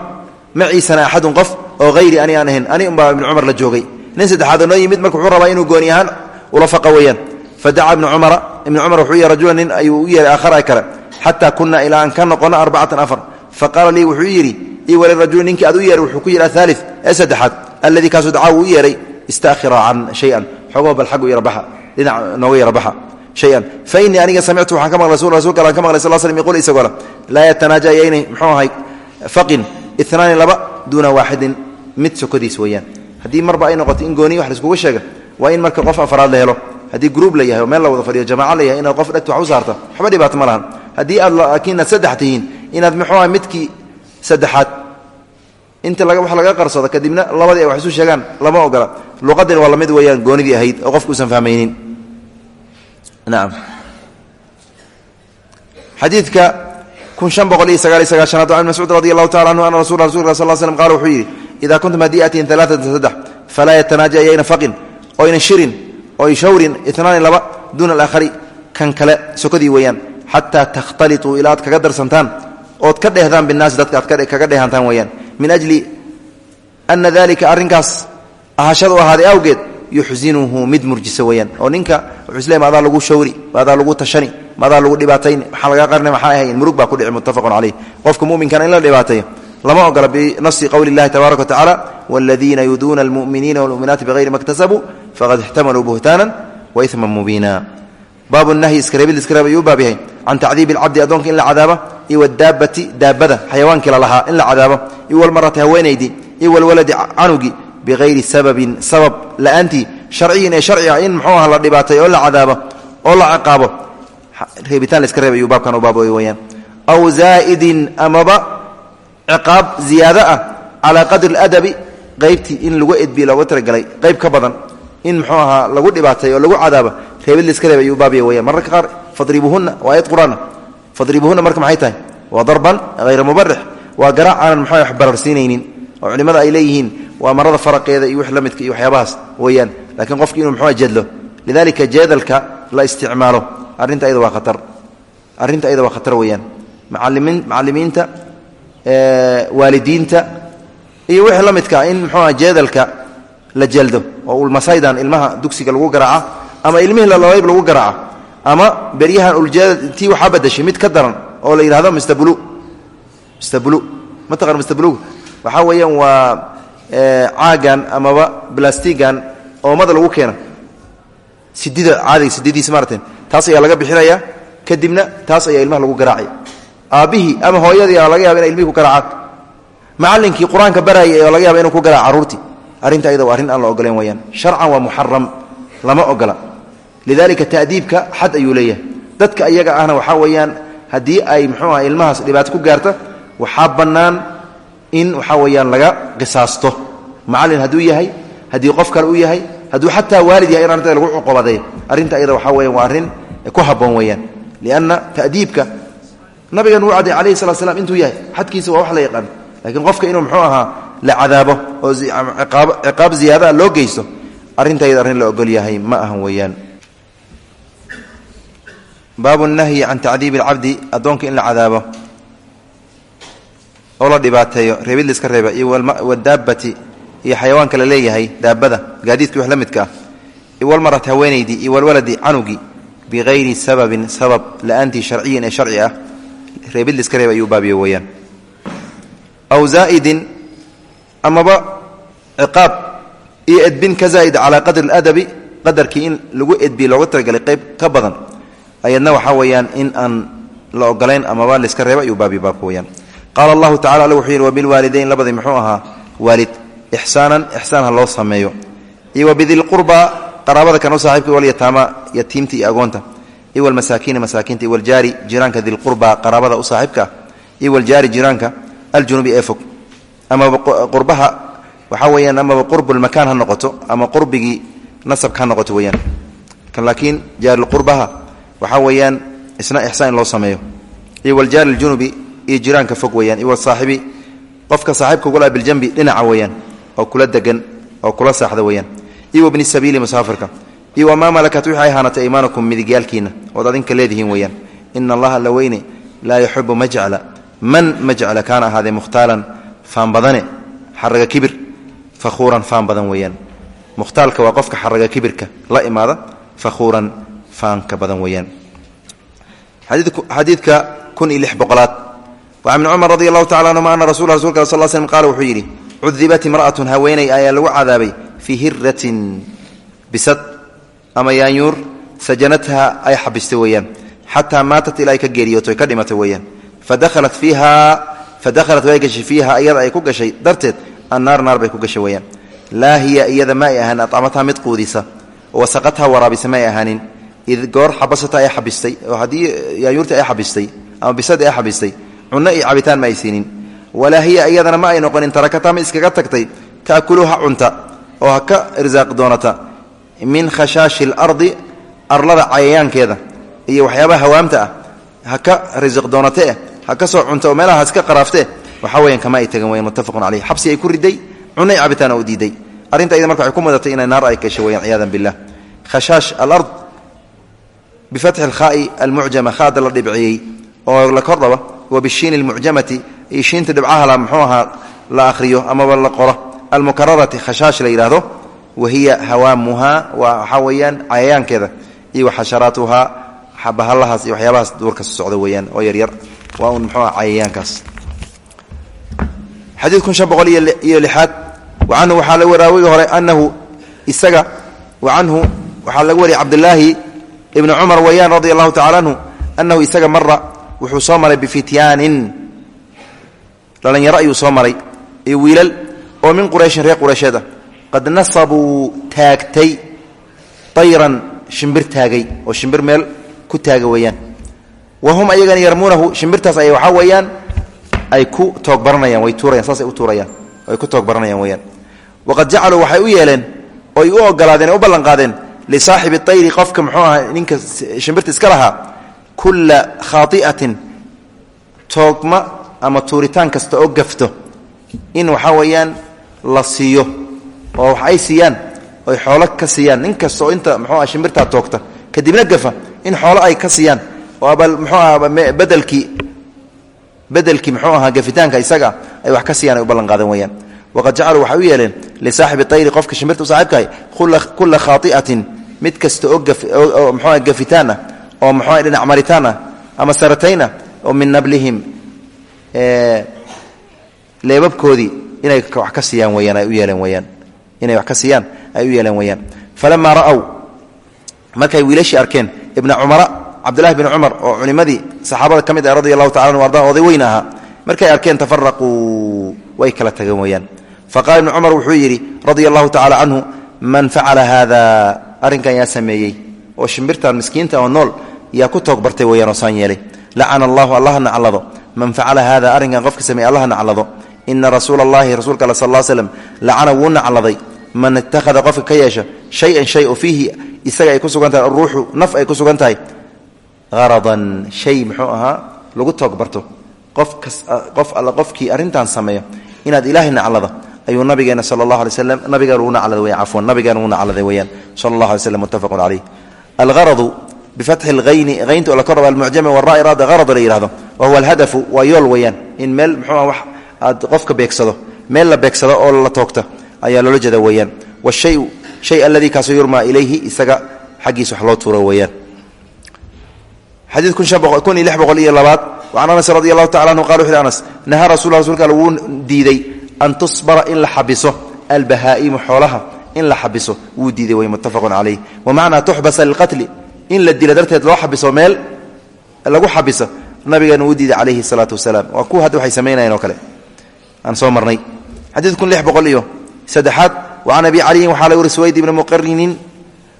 maciisana axadun qof oo hayri ani aan ahayn. Ani umbaa ibni cumar la joogay. Nin saddexaadoo noo yimid marka wuxuu rabaa inuu gooni ahaan ula faqa weeyaan. Fadaca ibnu cumara ibni cumar wuxuu yeehay rajulan nin ayuu u yeehay aakhara kale. Xataa kunna ilaa aan ka noqono arbacatan afar. Fa lii wuxuu yidhi ii wali rajuli ninkii aad u yeehay wuxuu ku yidhi ahaali ee saddexaad alladii kaasuu dacaa uu u yeehay istaakhira can shayan. Xogoo bal xaggu yarabaxa dhinac nooga yarabaxa shayan. Fa innii aniga samictu waxaan ka maqlay rasul rasulka aan ka maqlay sal slm yquul isagoo le laa yatanaaja muxuu ahay faqin inaani laba duuna waaxidin mid sokodiis weeyaan. Haddii marba ay noqoto in gooniyi wax laiskuga sheega waa in marka qof afraad la helo. Haddii gruub la yahay meel la wada fadhiyo jamaca la yahay inaad qof dhegta wax u saarta waxba dhibaato aad laakiin aad saddex tihiin muxuu aha midkii saddexaad inta wax laga qarsado kadibna labadii wax isu sheegaan lama ogola. Luqadin waa la mid weeyaan goonidii ahayd oo qofku usan fahmaynin nacam xadiidka kun shan boqol iyo sagaal iyo sagaashanaad an mascuud radi allahu tacala anhu ana rasul rasul sal slm qala wuxuu yidhi ida kuntum haddii atiin alaaatan saddex falaa yatanaaja yayna faqin oyna shirin oy shawrin inaani laba duuna alaakhari kan kale sokadii weeyaan xataa takhtalituu ilaa aad kaga darsantaan ood ka dhehdaan binaasi dadka aad kaga dheehantaan weeyaan. Min ajli ana dalika arrinkaas ahashada u ahaaday yuxsinuhu mid murjisa weeyaan oo ninka wuxuu isleey maadaa lagu shawri maadaa lagu tashani maadaa lagu dhibaatayn maxaa laga qarna maxaa ahayn murug baa ku dhici muttafaqun caleyh qofka muminkana in la dhibaateeyo lama ogola binasi qowli اllahi tabaaraka wa tacala wاladiina yuduuna almu'miniina wاlmu'minaati bغayri ma اktasabuu faqad ixtamaluu buhtaana waإثma mubiina baabu nahyi iskareebid iska reeb ayuu baab yahay can tacdiibi اlcabdi addoonka in la cadaabo iyo wadaabati daabada xayawaankii lalahaa in la cadaabo iyo walmarati haweenaydii iyo walwaladi canugi bغayri sababin sabab la'aantii sharciyin ee sharci ah in muxuu aha la dhibaatay oo la cadaabo oo la ciqaabo reebitaan la iska reeb ayuu baabkan u baab weyaan aw zaa'idin amaba ciqaab ziyaado ah calaa qadri اladabi qaybtii in lagu edbiye looga talagalay qayb ka badan in muxuu ahaa lagu dhibaatay oo lagu cadaabo reebid la iska reeb ayuu baabya weyaan mararka qaar fadribuhunna waa ayad qur'aana fadribuhunna marka maxay tahay waa darban hayra mubarix waa garaac aanan muxuu wax bararsiinaynin oo culimmada ay leeyihiin waa marada faraqeeda iyo wix la midka iyo waxyaabahaas weeyaan. Laakiin qofki inuu muxuu jedlo lidalika jeedalka la isticmaalo. Arrinta ayada waa khatar. Arrinta ayada waa khatar weeyaan. Macalimiin macallimiinta waalidiinta iyo wixii la midka in muxuuaha jeedalka la jaldo oo ulmasaydan ilmaha dugsiga lagu garaaca ama ilmihii lalabayb lagu garaaca ama beryahan uljada tii waxaa badashay mid ka daran oo la yidhahdo mstablu mstablu ma taqan mstablu waxaa weeyaan waa caagan amaba blastigan oomada lagu keena sidida caadiga sididiisa maarten taas ayaa laga bixinaya. Kadibna taas ayaa ilmaha lagu garaacaya aabbihii ama hooyadii a laga yaba ina ilmihii ku garaacaan. Macallinkii qur'aanka barayay oo laga yaba inuu ku garaaca carruurtii arrinta ayada waa aan la ogoleen weyaan sharcan waa muxaram lama ogola lidalika ta'diibka xad ayuu leeyahay. Dadka iyaga ahna waxaa weeyaan haddii ay muxuu aha ilmahaas dhibaato ku gaarta waxaa bannaan in waxaa weeyaan laga qisaasto. Macallin hadduu yahay haddii qof kale uu yahay hadduu xataa waalid yahay in lagu cuqobaday arrinta ayada waxaa weyan waa arrin ku habboon weeyaan. Lianna ta'diibka nabigan uu caday alayhi salat slam intuu yahay xadkiisa waa wax la yaqaan. Lakiin qofka inuu muxuu ahaa la cadaabo oo ciqaab ziyaadaa loo geysto arrinta ayada arrin la ogol yahay ma ahan weeyaan. Baabu nahyi can tacdiibi alcabdi addoonka in la oo la dhibaateeyo reebid laiska reeba iyo wadaabati iyo xayawaanka la leeyahay daabada gaadiidkii wax la midka ah iyo walmarati haweenaydii iyo walwaladi canugii bikayri sababin sabab la'aantii sharciyin ee sharci ah reebid laiska reeba ayuu baabiyo weeyaan. Aw zaa'idin amaba ciqaab iyo edbin ka zaa'id calaa qadri aladabi qadarkii in lagu edbiye looga talagalay qayb ka badan ayadna waxaa weeyaan in aan la ogolayn amaba laiska reeba ayuu baabiyo baabka weyaan qaala allahu tacala alle wuxuu yidhi wabilwaalidayn labadii muxuu ahaa waalid ixsaanan ixsaan ha loo sameeyo. Iyo wabidilqurba qaraabada kan u saaxibka walyataama yatiimta iyo agoonta. Iyo masaakiinta iyo jiraanka dilqurba qaraabada u saaxibka ah iyo waljaari jiraanka aljunubi ee fog. Amaba qurbaha waxaa weyaan amaba qurbulmakaan ha noqoto ama qurbigii nasabka ha noqoto weyaan laakiin jaarilqurbaha waxaa weeyaan isna ixsaan in loo sameeyo. Iyo waljaari aljunubi iyo jiraanka fog weyaan iyo wasaaxibi qofka saaxiibka ugula biljambi dhinaca weeyaan oo kula degan oo kula saaxda weyaan iyo wabni sabiili musaafirka iyo wamaa malakat wixii ay ahaanatay iimaanukum midigyaalkiina adinka leedihiin weyaan ina allaha la weyne laa yuxibu majcala man majcala kaana ahaadee mukhtaalan faan badane xaraga kibir fakhuuran faan badan weeyaan. Mukhtaalka waa qofka xaraga kibirka la imaada fakhuuran faanka badan weeyaan. Xadiidka kun iyo lix boqolaad wacan ibni cumar radi allahu tacala anhuma ana rasul rasulka sal l slm qaala wuxuu yidhi cudibat imra'atun haweeney ayaa lagu cadaabay fii hiratin bisad ama yaanyuur sajanatha ay xabistay weeyaan xataa maatat ilaa ay ka geeriyooto ka dhimatay weeyaan fadahalat fiiha fadakhalat way gashay fiiha iyada ay ku gashay darteed annaar naar bay ku gashay weeyaan laa hiya iyada ma ay ahaan acamataha mid quudisa wasaqatha waraabisa ma ay ahaanin id goor xabasata ay xabistay oo cunno iyo cabitaan ma ay siinin. Walaa hiya iyadana ma ay noqonin tarakata ma iskaga tagtay taakulu ha cunta oo ha ka irsaaq doonata. Min khashaashi alardi arlada cayayaankeeda iyo waxyaabaha hawaamta ah ha ka risiq doonatee ha ka soo cunta oo meelaha iska qaraaftee waxaa weyan kama ay tagan weyan muttafaqun caleyh xabsi ay ku riday cunno iyo cabitaan oo diiday. Arrinta iyada marka waxay ku mudatay inay naar ay gashay weyaan ciyadan billah. Khashaash alard bifatxi alkhaa'i almucjama khaada la dhibciyey oo la kordhaba wa bishiini almucjamati iyo shiinta dhibcaha la muxuu ahaa la akhriyo amaba la qoro. Almukararati khashaash la yidhaahdo wa hiya hawaamuha waa waxaa weeyaan cayayaankeeda iyo waxasharaatuhaa bahallahaas iyo waxyaabahaas duurka socda weeyaan oo yaryar. Waa un muxuu aha cayayaankaas. Xadiid kun shan boqol iyo lixaad. Wa canhu waxaa laga raawiga hore anahu isaga wa canhu waxaa laga wariyay cabdilaahi ibni cumar weyaan radi allahu tacala anhu anahu isaga mara wuxuu soo maray bifityaanin dhalinyaro ayuu soo maray. Iyo wiilal oo min qurayshin reer qureysheed ah qad nasabuu taagtay. Ayran shimbir taagay oo shimbir meel ku taaga weeyaan. Wa hum ayagana yarmuunahu shimbirtaas ay waxaa weeyaan ay ku toogbaranayaan way tuurayaan saasay u tuurayaan ay ku toogbaranayaan weyaan waqad jacaluu waxay u yeeleen oy u ogolaadeen u ballanqaadeen lisaaxibi ayri qofka muxuu aha ninka shimbirta iska lahaa kulla khaai'atin toogma ama tuuritaan kasta oo gafto in waxaa weeyaan la siiyo oo wax ay siiyaan oy xoolo ka siiyaan. Nin kasta oo inta muxuu aha shimbirtaa toogta kadibna gafa in xoolo ay ka siiyaan. Oo abal muxuu aha bedelkii bedelkii ahaa gafitaanka isaga ay wax ka siiyaan ay u ballan qaadan weyaan waqad jacaluu waxay u yeeleen lisaaxibi ayri qofka shimbirta u saaxibkahay kula khaai'atin mid kasta oo mxua gafitaan ah oo mxua dhinac maritaan ah ama saratayn ah oo min nablihim leebabkoodii inay wax ka siiyaan weyaan ay u yeeleen weyaan inay wax ka siiyaan ay u yeeleen weyaan falamaa ra'w markay wiilashii arkeen ibna cumara cabdullahi bn cumar oo culimadii saxaabada ka mid ah radi allahu tacala anu arda oday weyn ahaa markay arkeen tafaraquu way kala tageen weyaan faqala ibnu cumar wuxuu yidhi radia allahu tacala canhu man facala haada arrinkan yaa sameeyey oo shimbirtan miskiinta oo nool yaa ku toog bartay weyaan oo saan yeelay. Lacana allahu allaha naclado man facala hada arrinkan qofka sameeye allaha naclado ina rasuula allahi rasuulka all sal slm lacana wuu nacladay man ittakhada qofka ka yeesha shay-an shay oo fiihi isaga ay ku sugan tahay aruuxu naf ay ku sugan tahay aradan shay muxuu ahaa lagu toog barto. Alla qofkii arrintan sameeya inaad ilaahay naclado ayuu nabigeena sal allah alay slam nabigaan uu naclada weyan cafwan nabigaan uu nacladay weyaan sala allah alay slam muttafaqun caleyh algaradu bifatxi lhayni haynta oo la koraba almucjami wara'i raada garad la yihahdo wa huwa alhadafu waa yool weeyaan in meel muxuu ah wax aad qofka beegsado meel la beegsado oo la toogta ayaa loola jeeda weeyaan washayu shay aladii kaasoo yurmaa ilayhi isaga xaggiisa wax loo tuuro weeyaan xadiid kun iyo lix boqol iyo labaad an anas radi allahu tacala anhu qala wuxu anas nahaa rasul rasulka wuu diiday an tusbara in la xabiso albahaa'imu xoolaha in la xabiso wuu diiday way muttafaqun calayh. Wa macnaa tuxbasa lilqatli in la dila darteed loo xabiso meel lagu xabiso nabigeena wuu diiday calayhi salaatu wasalaam. Waa kuwa hadda waxay samaynayeen oo kale. Aan soo marnay. Xadiid kun lix boqol iyo saddexaad wa can abi caliyin waxaa la wuri suwayd ibni muqarinin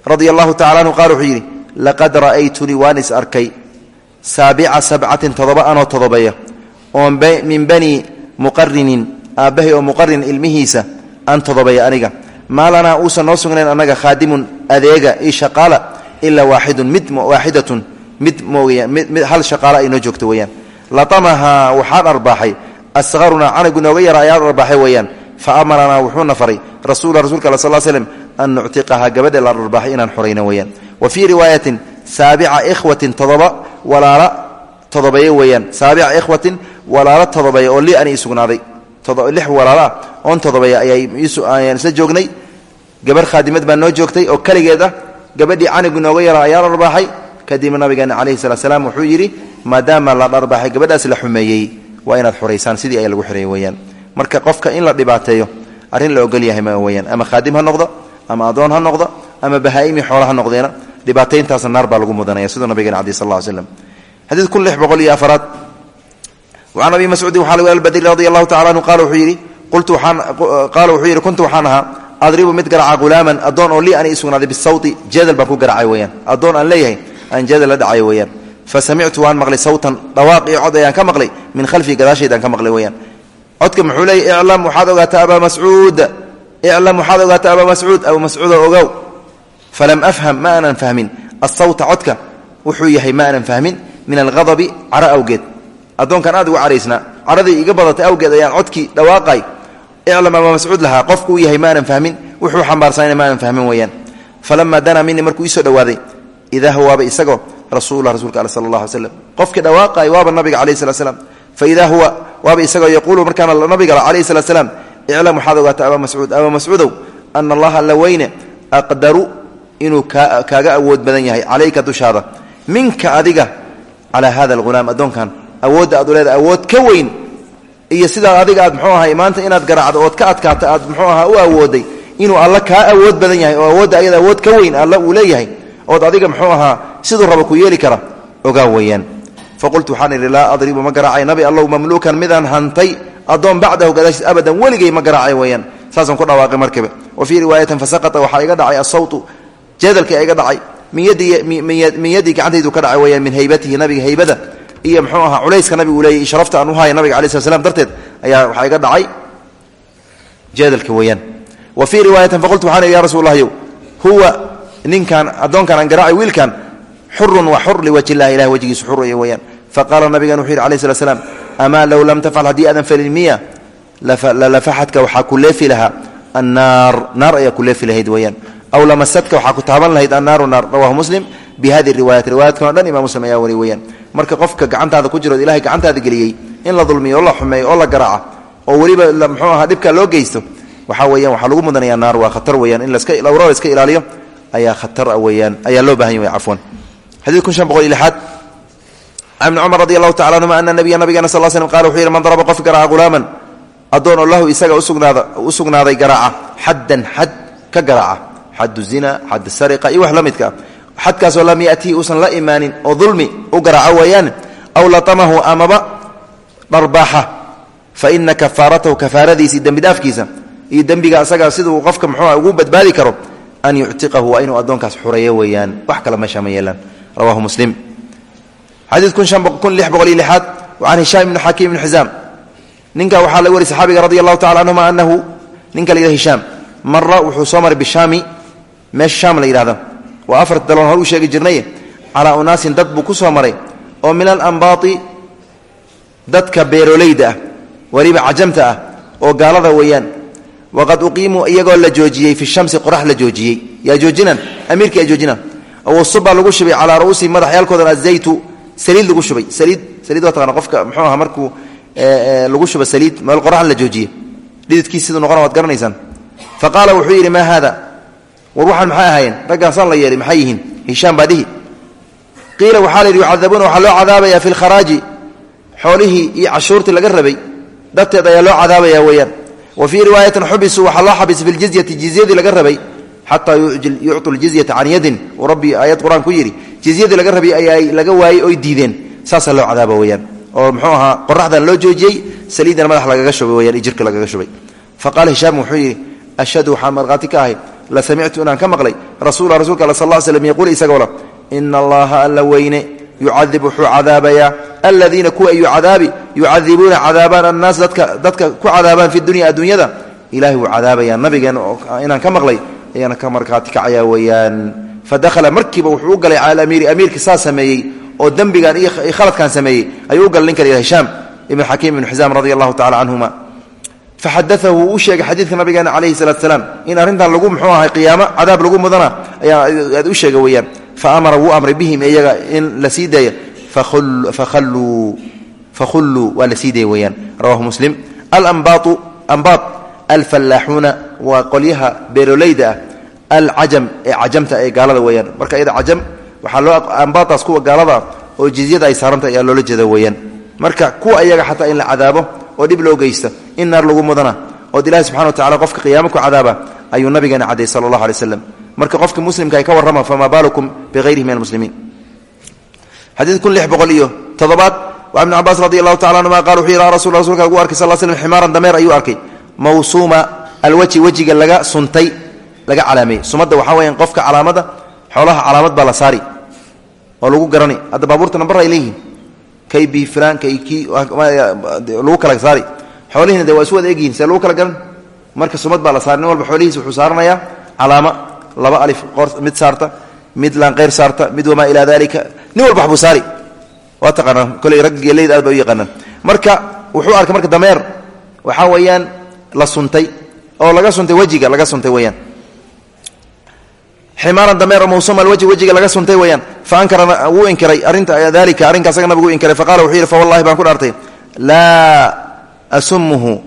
radia allahu tacala anhu qaala wuxuu yidhi laqad ra'aytunii waan is arkay saabica sabcatin todoba anoo todobeeya oo min bani muqarinin aabbahay oo muqarin ilmihiisa aan todobeeya aniga maa lanaa uusan noo sugnayn annaga khaadimun adeega io shaqaala ilaa waaxidun mid waaxidatun mid mid hal shaqaala ay noo joogto weeyaan. Latamahaa waxaan arbaaxay. Asqarunaa canigu nooga yara ayaan arbaaxay weeyaan. Fa amaranaa wuxuuna faray. Rasuula rasuulka al sal slm an nuctiqahaa gabadhe la arbaaxay inaan xorayno weeyaan. Wa fii riwaayatin saabica ikhwatin todoba walaala todobeeye weeyaan. Saabica ikhwatin walaalo todobeeya oo lii ani ii sugnaaday lix walaalaa oon todobeeya ayaan isla joognay. Gabar khaadimad baa noo joogtay oo keligeed ah gabadhii canigu nooga yara ayaan arbaaxay kadibna nabigeena calayhi salaat salaam wuxuu yidhi maadaama la dharbaaxay gabadhaas la xumeeyey. Waa inaad xoraysaan sidii ay lagu xoreeyey weyaan marka qofka in la dhibaateeyo arrin la ogol yahay ma weyaan ama khaadim ha noqdo ama adoon ha noqdo ama bahaa'imi xoola ha noqdeena dhibaatayntaasna naar baa lagu mudanaya siduu nabigeena cadi sal slam xadiid kun lix boqol iyo afaraad wacan abi mascuudin waxaa lagu albadri radi allahu tacala anhu qaala wuxuu yidhi kuntu waxaan ahaa adribu mid garaaca hulaaman addoon oo lii ii sugnaaday bisawti jeedal baan ku garaacay weyaan addoon aan leeyahay aan jeedal la dhacay weyaan fa samictu waan maqlay sawtan dhawaaq iyo cod ayaan ka maqlay min khalfii gadaashaydaan ka maqlay weyaan codka muxuu leeyay iclam waxaad ogaataa abaa mascuud iclam waxaad ogaataa abaa mascuud abuu mascuudo ogow falam afham ma aanan fahmin asawta codka wuxuu yahay ma aanan fahmin min alghadabi caro awgeed addoonkan aad ugu caraysnaa caradii iga badatay awgeed ayaan codkii dhawaaqay. Iclam abaa mascuud lahaa qofku uu yahay ma aanan fahmin wuxuu xambaarsanayna ma aanan fahmin weeyaan. Falamaa danaa minii markuu iisoo dhowaaday idaa huwaaba isagoo rasuullah rasuulka ale sala allah alay slam dhawaaqay waaba nabiga calayhi salat slam fa idaa huwa waaba isagoo yaquulu markaana nabiga calayhi salat slaam iclam waxaad ogaataa abaa mascuud. Abaa mascuudow ana aqdaru inuu kaaga awood badan yahay calayka dushaada. Minka adiga calaa hada alghulaam addoonkan awoodda aad u leedahay awood ka weyn iyo sidaa adiga aad muxuu ahay maanta inaad garaacdo ood ka adkaata aad muxuu ahaa u awooday inuu alla kaa awood badan yahay oo awoodda ayada awood ka weyn alla uu leeyahay ood adiga muxuu ahaa siduu raba ku yeeli kara ogaa weeyaan. Faqultu waxaan idhi laa adribu ma garaacay nabi allow mamluukan midaan hantay addoon bacdahu gadaashiis abadan weligay ma garaacay weeyaan. Saasaan ku dhawaaqay markiiba. Wa fii riwaayatin fasaqata waxaa iga dhacay asawtu jeedalkii iga dhacay min yadii gacantaydu ka dhacay weyaan min haybatihi nabiga haybada iyo mxuu ahaa culayska nabigu leeyay sharafta aan uhaaya nabiga alai slat slam darteed ayaa waxaa iga dhacay jeedalka weeyaan. Wa fii riwaayatin faqultu waxaan idhi ya rasuul lahyow huwa ninkan addoonkan aan garaacay wiilkan xurun wa xur liwajhi illahi ilahi wejgiisu xuraya weyaan faqaala nabigan wuxuu yidhi alayh slat slam amaa low lam tafcal haddii aadan felin miya lalafaxadka waxaa ku leefi lahaa annaar naar ayaa ku leefi lahayd weyaan aw lamasadka waxaa ku taaban lahayd annaaru naar rawahu muslim bi hadi riwayat riwayatkan o dhan imam muslim ayaa wari weyaan marka qofka gacantaada ku jirood ilahay gacantaada geliyey in la dulmiyo oo la xumeeyo oo la garaaca oo weliba mxuu ahaa dhibka loo geysto waxaa weyaan waxaa lagu mudanaya naar waa khatar weyaan in lawra la iska ilaaliyo ayaa khatar weyaan ayaa loo baahan ya cafwan xadid kun shan boqol iyo lixaad can ibni cumar radi allahu tacala anhuma ana nabiya nabigana sal slm qala wuxuu yidhi man daraba qof garaaca hulaaman addoon oo lahu isaga usugnaada u sugnaaday garaaca xaddan xad ka garaaca xaddu zina xad sariqa iyo wax la midka ah xadkaasoo lam yatihi uusan la imaanin oo dulmi u garaaco weeyaan aw latamahu amaba dharbaaxa fa ina kafaaratahu kafaaradiisii dembidhaafkiisa iyo dembiga asaga siduu qofka muxuua ugu badbaadi karo an yuctiqahu waa inuu addoonkaas xureeyo weeyaan wax kale meesha ma yeelaan rawahu muslim. Xadiid kun lix boqol iyo lixaad can hishaam ibni xakiim ibni xisaam ninka waxaa laga wari saxaabiga radi allahu tacala canhuma anahu ninka la yidhah hishaam mara wuxuu soo maray bishaami meesha shaam la yidhahda waa afar daloon hor u sheegi jirnay calaa unaasin dad buu ku soo maray oo min alambaati dadka beeroleyda ah weliba ah oo gaalada weeyaan. Waqad uqiimuu iyagoo la joojiyey fi shamsi qorax la joojiyey. Yaa joojinan? Amiirkii ay joojinaan wasuba lagu shubay calaa ru'uusihim madaxyaalkoodan azaytu saliid lagu shubay. Saliid saliid waa taqana qofka muxuu aha markuu lagu shuba saliid meel qoraxan la joojiye dhididkiis siduu noqona waad garanaysaan. Fa wuxuu yidhi maa haada war waxaan maxay ahaayeen? Raggaasaan la yeelay maxay yihiin? Hishaam baadihi qiila waxaa la yidhi yucadabuuna waxaa loo cadaabaya fi lkharaaji xoolihii iyo cashuurtii laga rabay darteed ayaa loo cadaabaya weeyaan. Wa fii riwaayatin xubisuu waxaa loo xabisay fi ljizyati jizyadii laga rabay xataa yucطu ljizyata can yadin. Uu rabbi aayad qur'aan ku yidhi jizyadii laga rabay ayaa laga waayey oy diideen. Saasaa loo cadaaba weyaan oo mxuu ahaa qoraxdan loo joojiyey saliidan madax lagaga la samictu inaan ka maqlay. Rasuula rasulka all sal slm yaquul isagoo la ina allaha alla weyne yucadib wuxuu cadaabayaa aladiina kuwa ayu cadaabi yucadibuuna cadaabaan annaas dadka ku cadaabaan fi dunya adduunyada. Ilahay wuu cadaabayaa inaan ka maqlay ayaana ka markhaati kacaya weeyaan. Fadakhala markiiba wuxuu galay cala amiiri amiirkii saa oo dembigan iyo khaladkan sameeyey ayuu u galay ninka la yidhah hishaam ibn xakiim ibn xisaam radi allahu tacala faxadaahu wuu u sheegay xadiidka nabigeena calayhi salaatu salaam in arrintan lagu muxuu ahay qiyaamo cadaab lagu mudana ayaa aad u sheega weeyaan. fa amara wuu amray bihim iyaga in la sii daaya fakhulluu waa la sii daya weeyaan rawahu muslim alambaau ambaad alfallaaxuuna waa qolyaha beeroleyda ah marka iyada cajam waxaa loo ambaadaas kuwa gaalada oo jizyada ay saaranta ayaa loola jeeda weeyaan. marka kuwa iyaga xataa in la cadaabo oo dhib loo geysta in naar lagu mudana ood ilahi subxana wa tacala qofka qiyaamo ku cadaaba ayuu nabigeena cadday sala allah alay slam marka qofka muslimka ka warrama famaa baalukum bihayrihi min almuslimiin. Xadiid kun lix boqol iyo toddobaad waa ibnu cabaas radi allahu tacala wuxuu yidhi rasul rasulka lagu arkay sal slm ximaaran dameer laga suntay laga calaameeyey sumadda qofka calaamada xoolaha calaamad baa la saari oo lagu garani. Hadda baabuurta ay leeyihiin kay bi filan kay kii lagu kala saari. Xoolihiina de waa isu wada egyihin kala garan. Marka sumad baa la saari nin walba xoolihiis wuxuu saaranayaa calaamo laba alif mid saarta mid laanqeyr saarta mid wamaa ilaa dalika nin walba waxbuu saari. Waa taqaanaa koley rag geeleyda aad ba u marka wuxuu arkay marka dameer. Waxaa weeyaan la suntay. Oo laga suntay wejiga laga suntay weeyaan ximaaran dameer mawsuuma alwajhi wejiga laga suntay weeyaan. Fa ankara wuu inkiray arrinta dalika arrinka asaga nabigu inkiray. Faqala wuxuu yidhi fa wallahi baan ku dhaartay laa asumuhu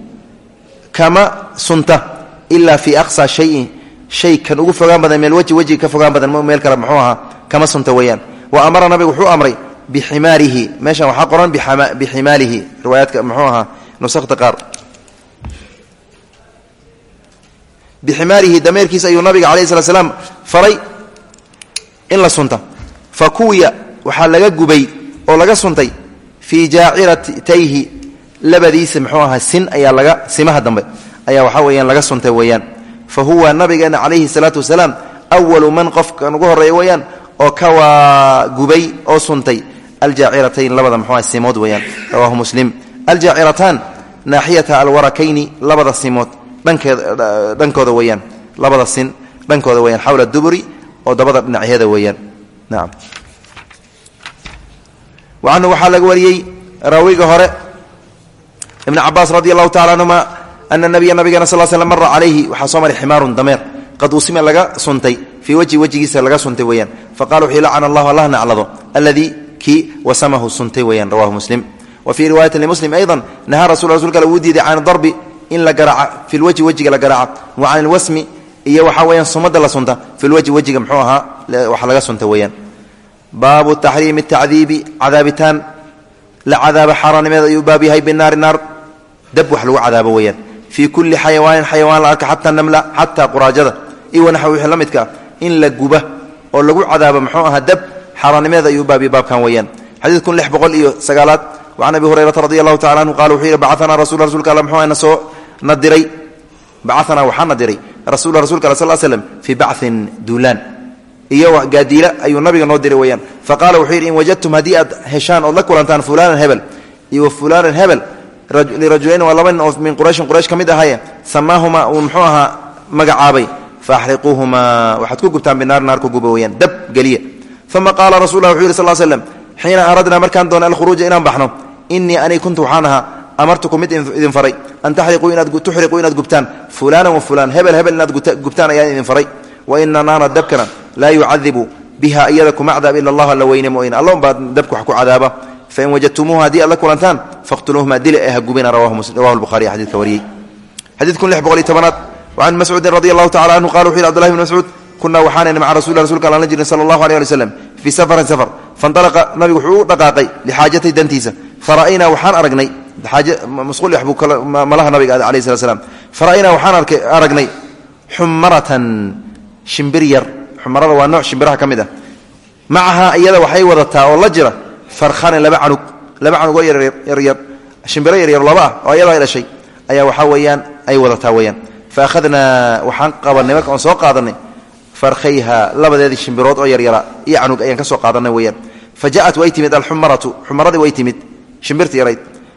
kama sunta ilaa fii aqsa shayin. Shay kan ugu fogaan badan meel wejhi wejiga ka fogaan badan meel kale muxuu ahaa kama sunta weeyaan. Wa amara nabigu wuxuu amray biximaarihi meeshan waxaa qoran biximaalihi riwaayaadka muxuu ahaa nusakta qaar biximaarihi dameerkiisa ayuu nabiga calayhi slat slaam faray in la sunta. Fa kuwiya waxaa laga gubay oo laga suntay fii jaaciratayhi labadiisa muxuu ahaa sin ayaa laga simaha dambe ayaa waxaa weeyaan laga suntay weeyaan. Fa huwa nabigeena calayhi salaatu wasalaam awalu man qofkan ugu horreeya weeyaan oo ka waa gubay oo suntay aljaaciratayn labada muxuu aha simood weeyaan. Labada simood dhankooda weeyaan. Labada sin dhankooda weyaan xawla duburi oo dabada dhinacyada weeyaan. Nacam wacanhu waxaa laga wariyey raawiga hore ibn cabaas radi allahu tacala canhuma ana nabiya nabigeena sal slam mara calayhi waxaa soo maray ximaarun qad usima laga suntay fii wajhi wejigiisa laga suntay weeyaan. Faqala wuxuu lacana allahu allah naclado alladii kii wasamahu suntay weeyaan. Rawahu muslim. Wa fii riwaayati limuslim aydan nahaa rasul rasulka alle wuu diiday can darbi in la garaaca fi lwejhi wejiga la garaaca wa can ilwasmi iyo waxaa weyaan sumada la sunta fi lwejhi wejiga mxuu ahaa wax laga sunta weeyaan. Baabu taxriimi tacdiibi cadaabitaan. La cadaaba xaaraanimeed ayuu baab yahay binaari naar. Dab wax lagu cadaabo weeyaan. Fii kulli xayawaanin xayawaan la arka xataa namla xataa quraajada. Iyo wanaxw wixii la midka in la guba oo lagu cadaabo muxuu ahaa dab xaaraanimeed ayuu baab yahay baabkan weeyaan. Xadiid kun lix boqol iyo sagaalaad wacan abi hurayrata radi allahu tacala anhu qala wuxuu yidhi bacaanaa rasul rasulka all mxuu na soo na diray. Bacaanaa waxaa na diray rasul rasulka al sal slm fii bacin duulaan. Iyo gaadiila ayuu nabiga noo diray weyaan faqala wuxuu yidhi in wajadtum haddii aad heshaan ood la kulantaan fulanan hebel. Iyo fulanan hebel lirajulayn waa laba nin oo min qurayshin quraysh ka mid ahaye samaahuma uu muxuu ahaa magacaabay. Faaxriquuhumaa waxaad ku gubtaan binaar naar ku guba weyaan dab geliya. Uma qaala rasul lah wuxu yidhi sal slm xiina aradnaa amartukum mid idin faray. An tuxriquu inaad gubtaan. Fulanan wa fulan hebel hebel inaad gubtaan ayaan idin faray. Wa ina naara dabkana laa yucadibu biha iyada kuma cadaab ila allah alla weyne mooyn alla unbaa dabka wax ku cadaaba. Fain wajadtumuuha haddii aad la kulantaan faqtuluuhuma dile ee ha gubina. Rawahu lbuhariy xadidka wariyey. Xadiid kun lix boqol iyo tobanaad. Wacan mascuudin radi allahu tacala anhu qala wuxu yhi abdullahi bn mascuud kunaa waxaanayna maca rasul rasulka allan la jirnay sala allahu alيh ali slam fii safarin safar. Faindalaqa nabigu wuxuu u dhaqaaqay lixaajatay dantiisa. Fara'aynaa waxaan aragnay malaha nabiga alayh slat slam fara'aynaa waxaan aragnay xumaratan shimbir yar. Waa nooc shimbiraha ka mid ah. Iyada waxay wadataa oo la jira farkhanan laba canug laba canug oo yaryar shimbiro yaryar laba oo iyada ay dhashay ayaa waxaa weeyaan ay wadataa weyaan fa akhadnaa waxaan qabanay marka oon soo qaadanay farkhayha labadeedii shimbirood oo yaryara iyo canug ayaan ka soo qaadanay weyaan fa ja'at way timid alxumaratu xumaradii way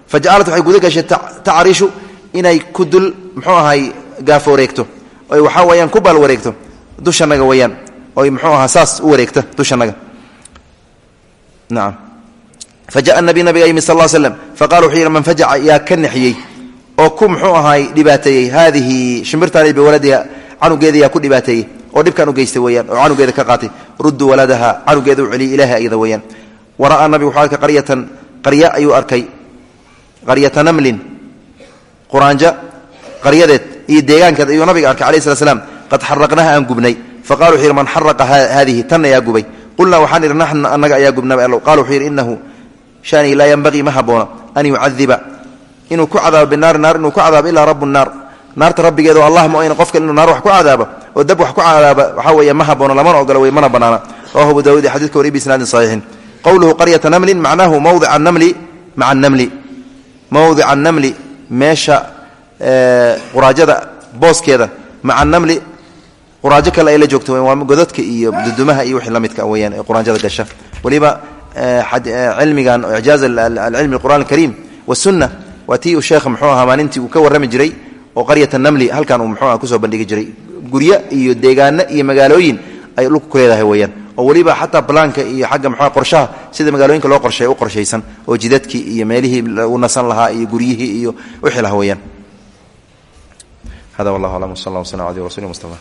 fa jacalat waxay guda gashay tacarishu inay ku dul muxuu ahay gaafo wareegto. Oy waxaa weyaan ku baal wareegto. Dushanaga weyaan oy mxuu ahaa saas u wareegta dushanaga naam. Fa jaءa nabi nabiga yimid sal slm faqala wuxuu man fajaca yaa ka oo ku muxuu ahaay dhibaateeyey haadihi shimbirtaani biwaladiha canugeeda yaa ku dhibaateeyey oo dhibkan u geystay weyaan oo canugeeda ka qaatay ruddu waladaha canugeeda u celiyay ilaha iyada weyaan wara'aa nabigu wuxuu qaryatan qarya ayuu arkay qaryata namlin quraanja qaryadeed iyo deegaankeed ayuu nabiga arkay alayh slat slam qad xaraqnaha aan gubnay. Faqala wuxuu yidhi man xaraqa haadihi tan ayaa gubay. Qulnaa waxaan idhi naxnu annaga ayaa gubnaba allow qala wuxuu yidhi innahu shanii laa yanbagii ma habboona an yucadiba. Inuu ku cadaabo binaari naar inuu ku cadaabo ilaa rabu naar. Naarta rabbigeeda oo allah mooyne qofka inuu naar wax ku cadaabo oo dab wax ku cadaaba waxaa weeye ma habboona lamana ogola wey mana bannaana rawahu abu dawud xadidka wariy biisnaadin saxiixin. Qowluhu qaryata namlin macnaahu mawdica namli maca namli mawdica namli meesha quraajada booskeeda maca namli quraajo kale ay la joogto waa godadka iyo dudumaha iyo wixii la midka weyaan ee quraanjada gasha. Weliba cilmigan icjaaz alcilmi alqur'an alkariim wasunna waa tii uu sheekha muxuu ahaa maalintii uu ka warrami jiray oo qaryata namli halkan uu muxuu aha ku soo bandhigi jiray. Guryo iyo deegaano iyo magaalooyin ay dhulka ku leedahay weyaan oo weliba xataa balaanka iyo xagga muxua qorshaha sida magaalooyinka loo qorsheeya u qorshaysan oo jidadkii iyo meelihii u nasan lahaa iyo guryihii iyo wixii lahaa weyaan hada wallah aclam w sal allah w slm alih rasuli mustafa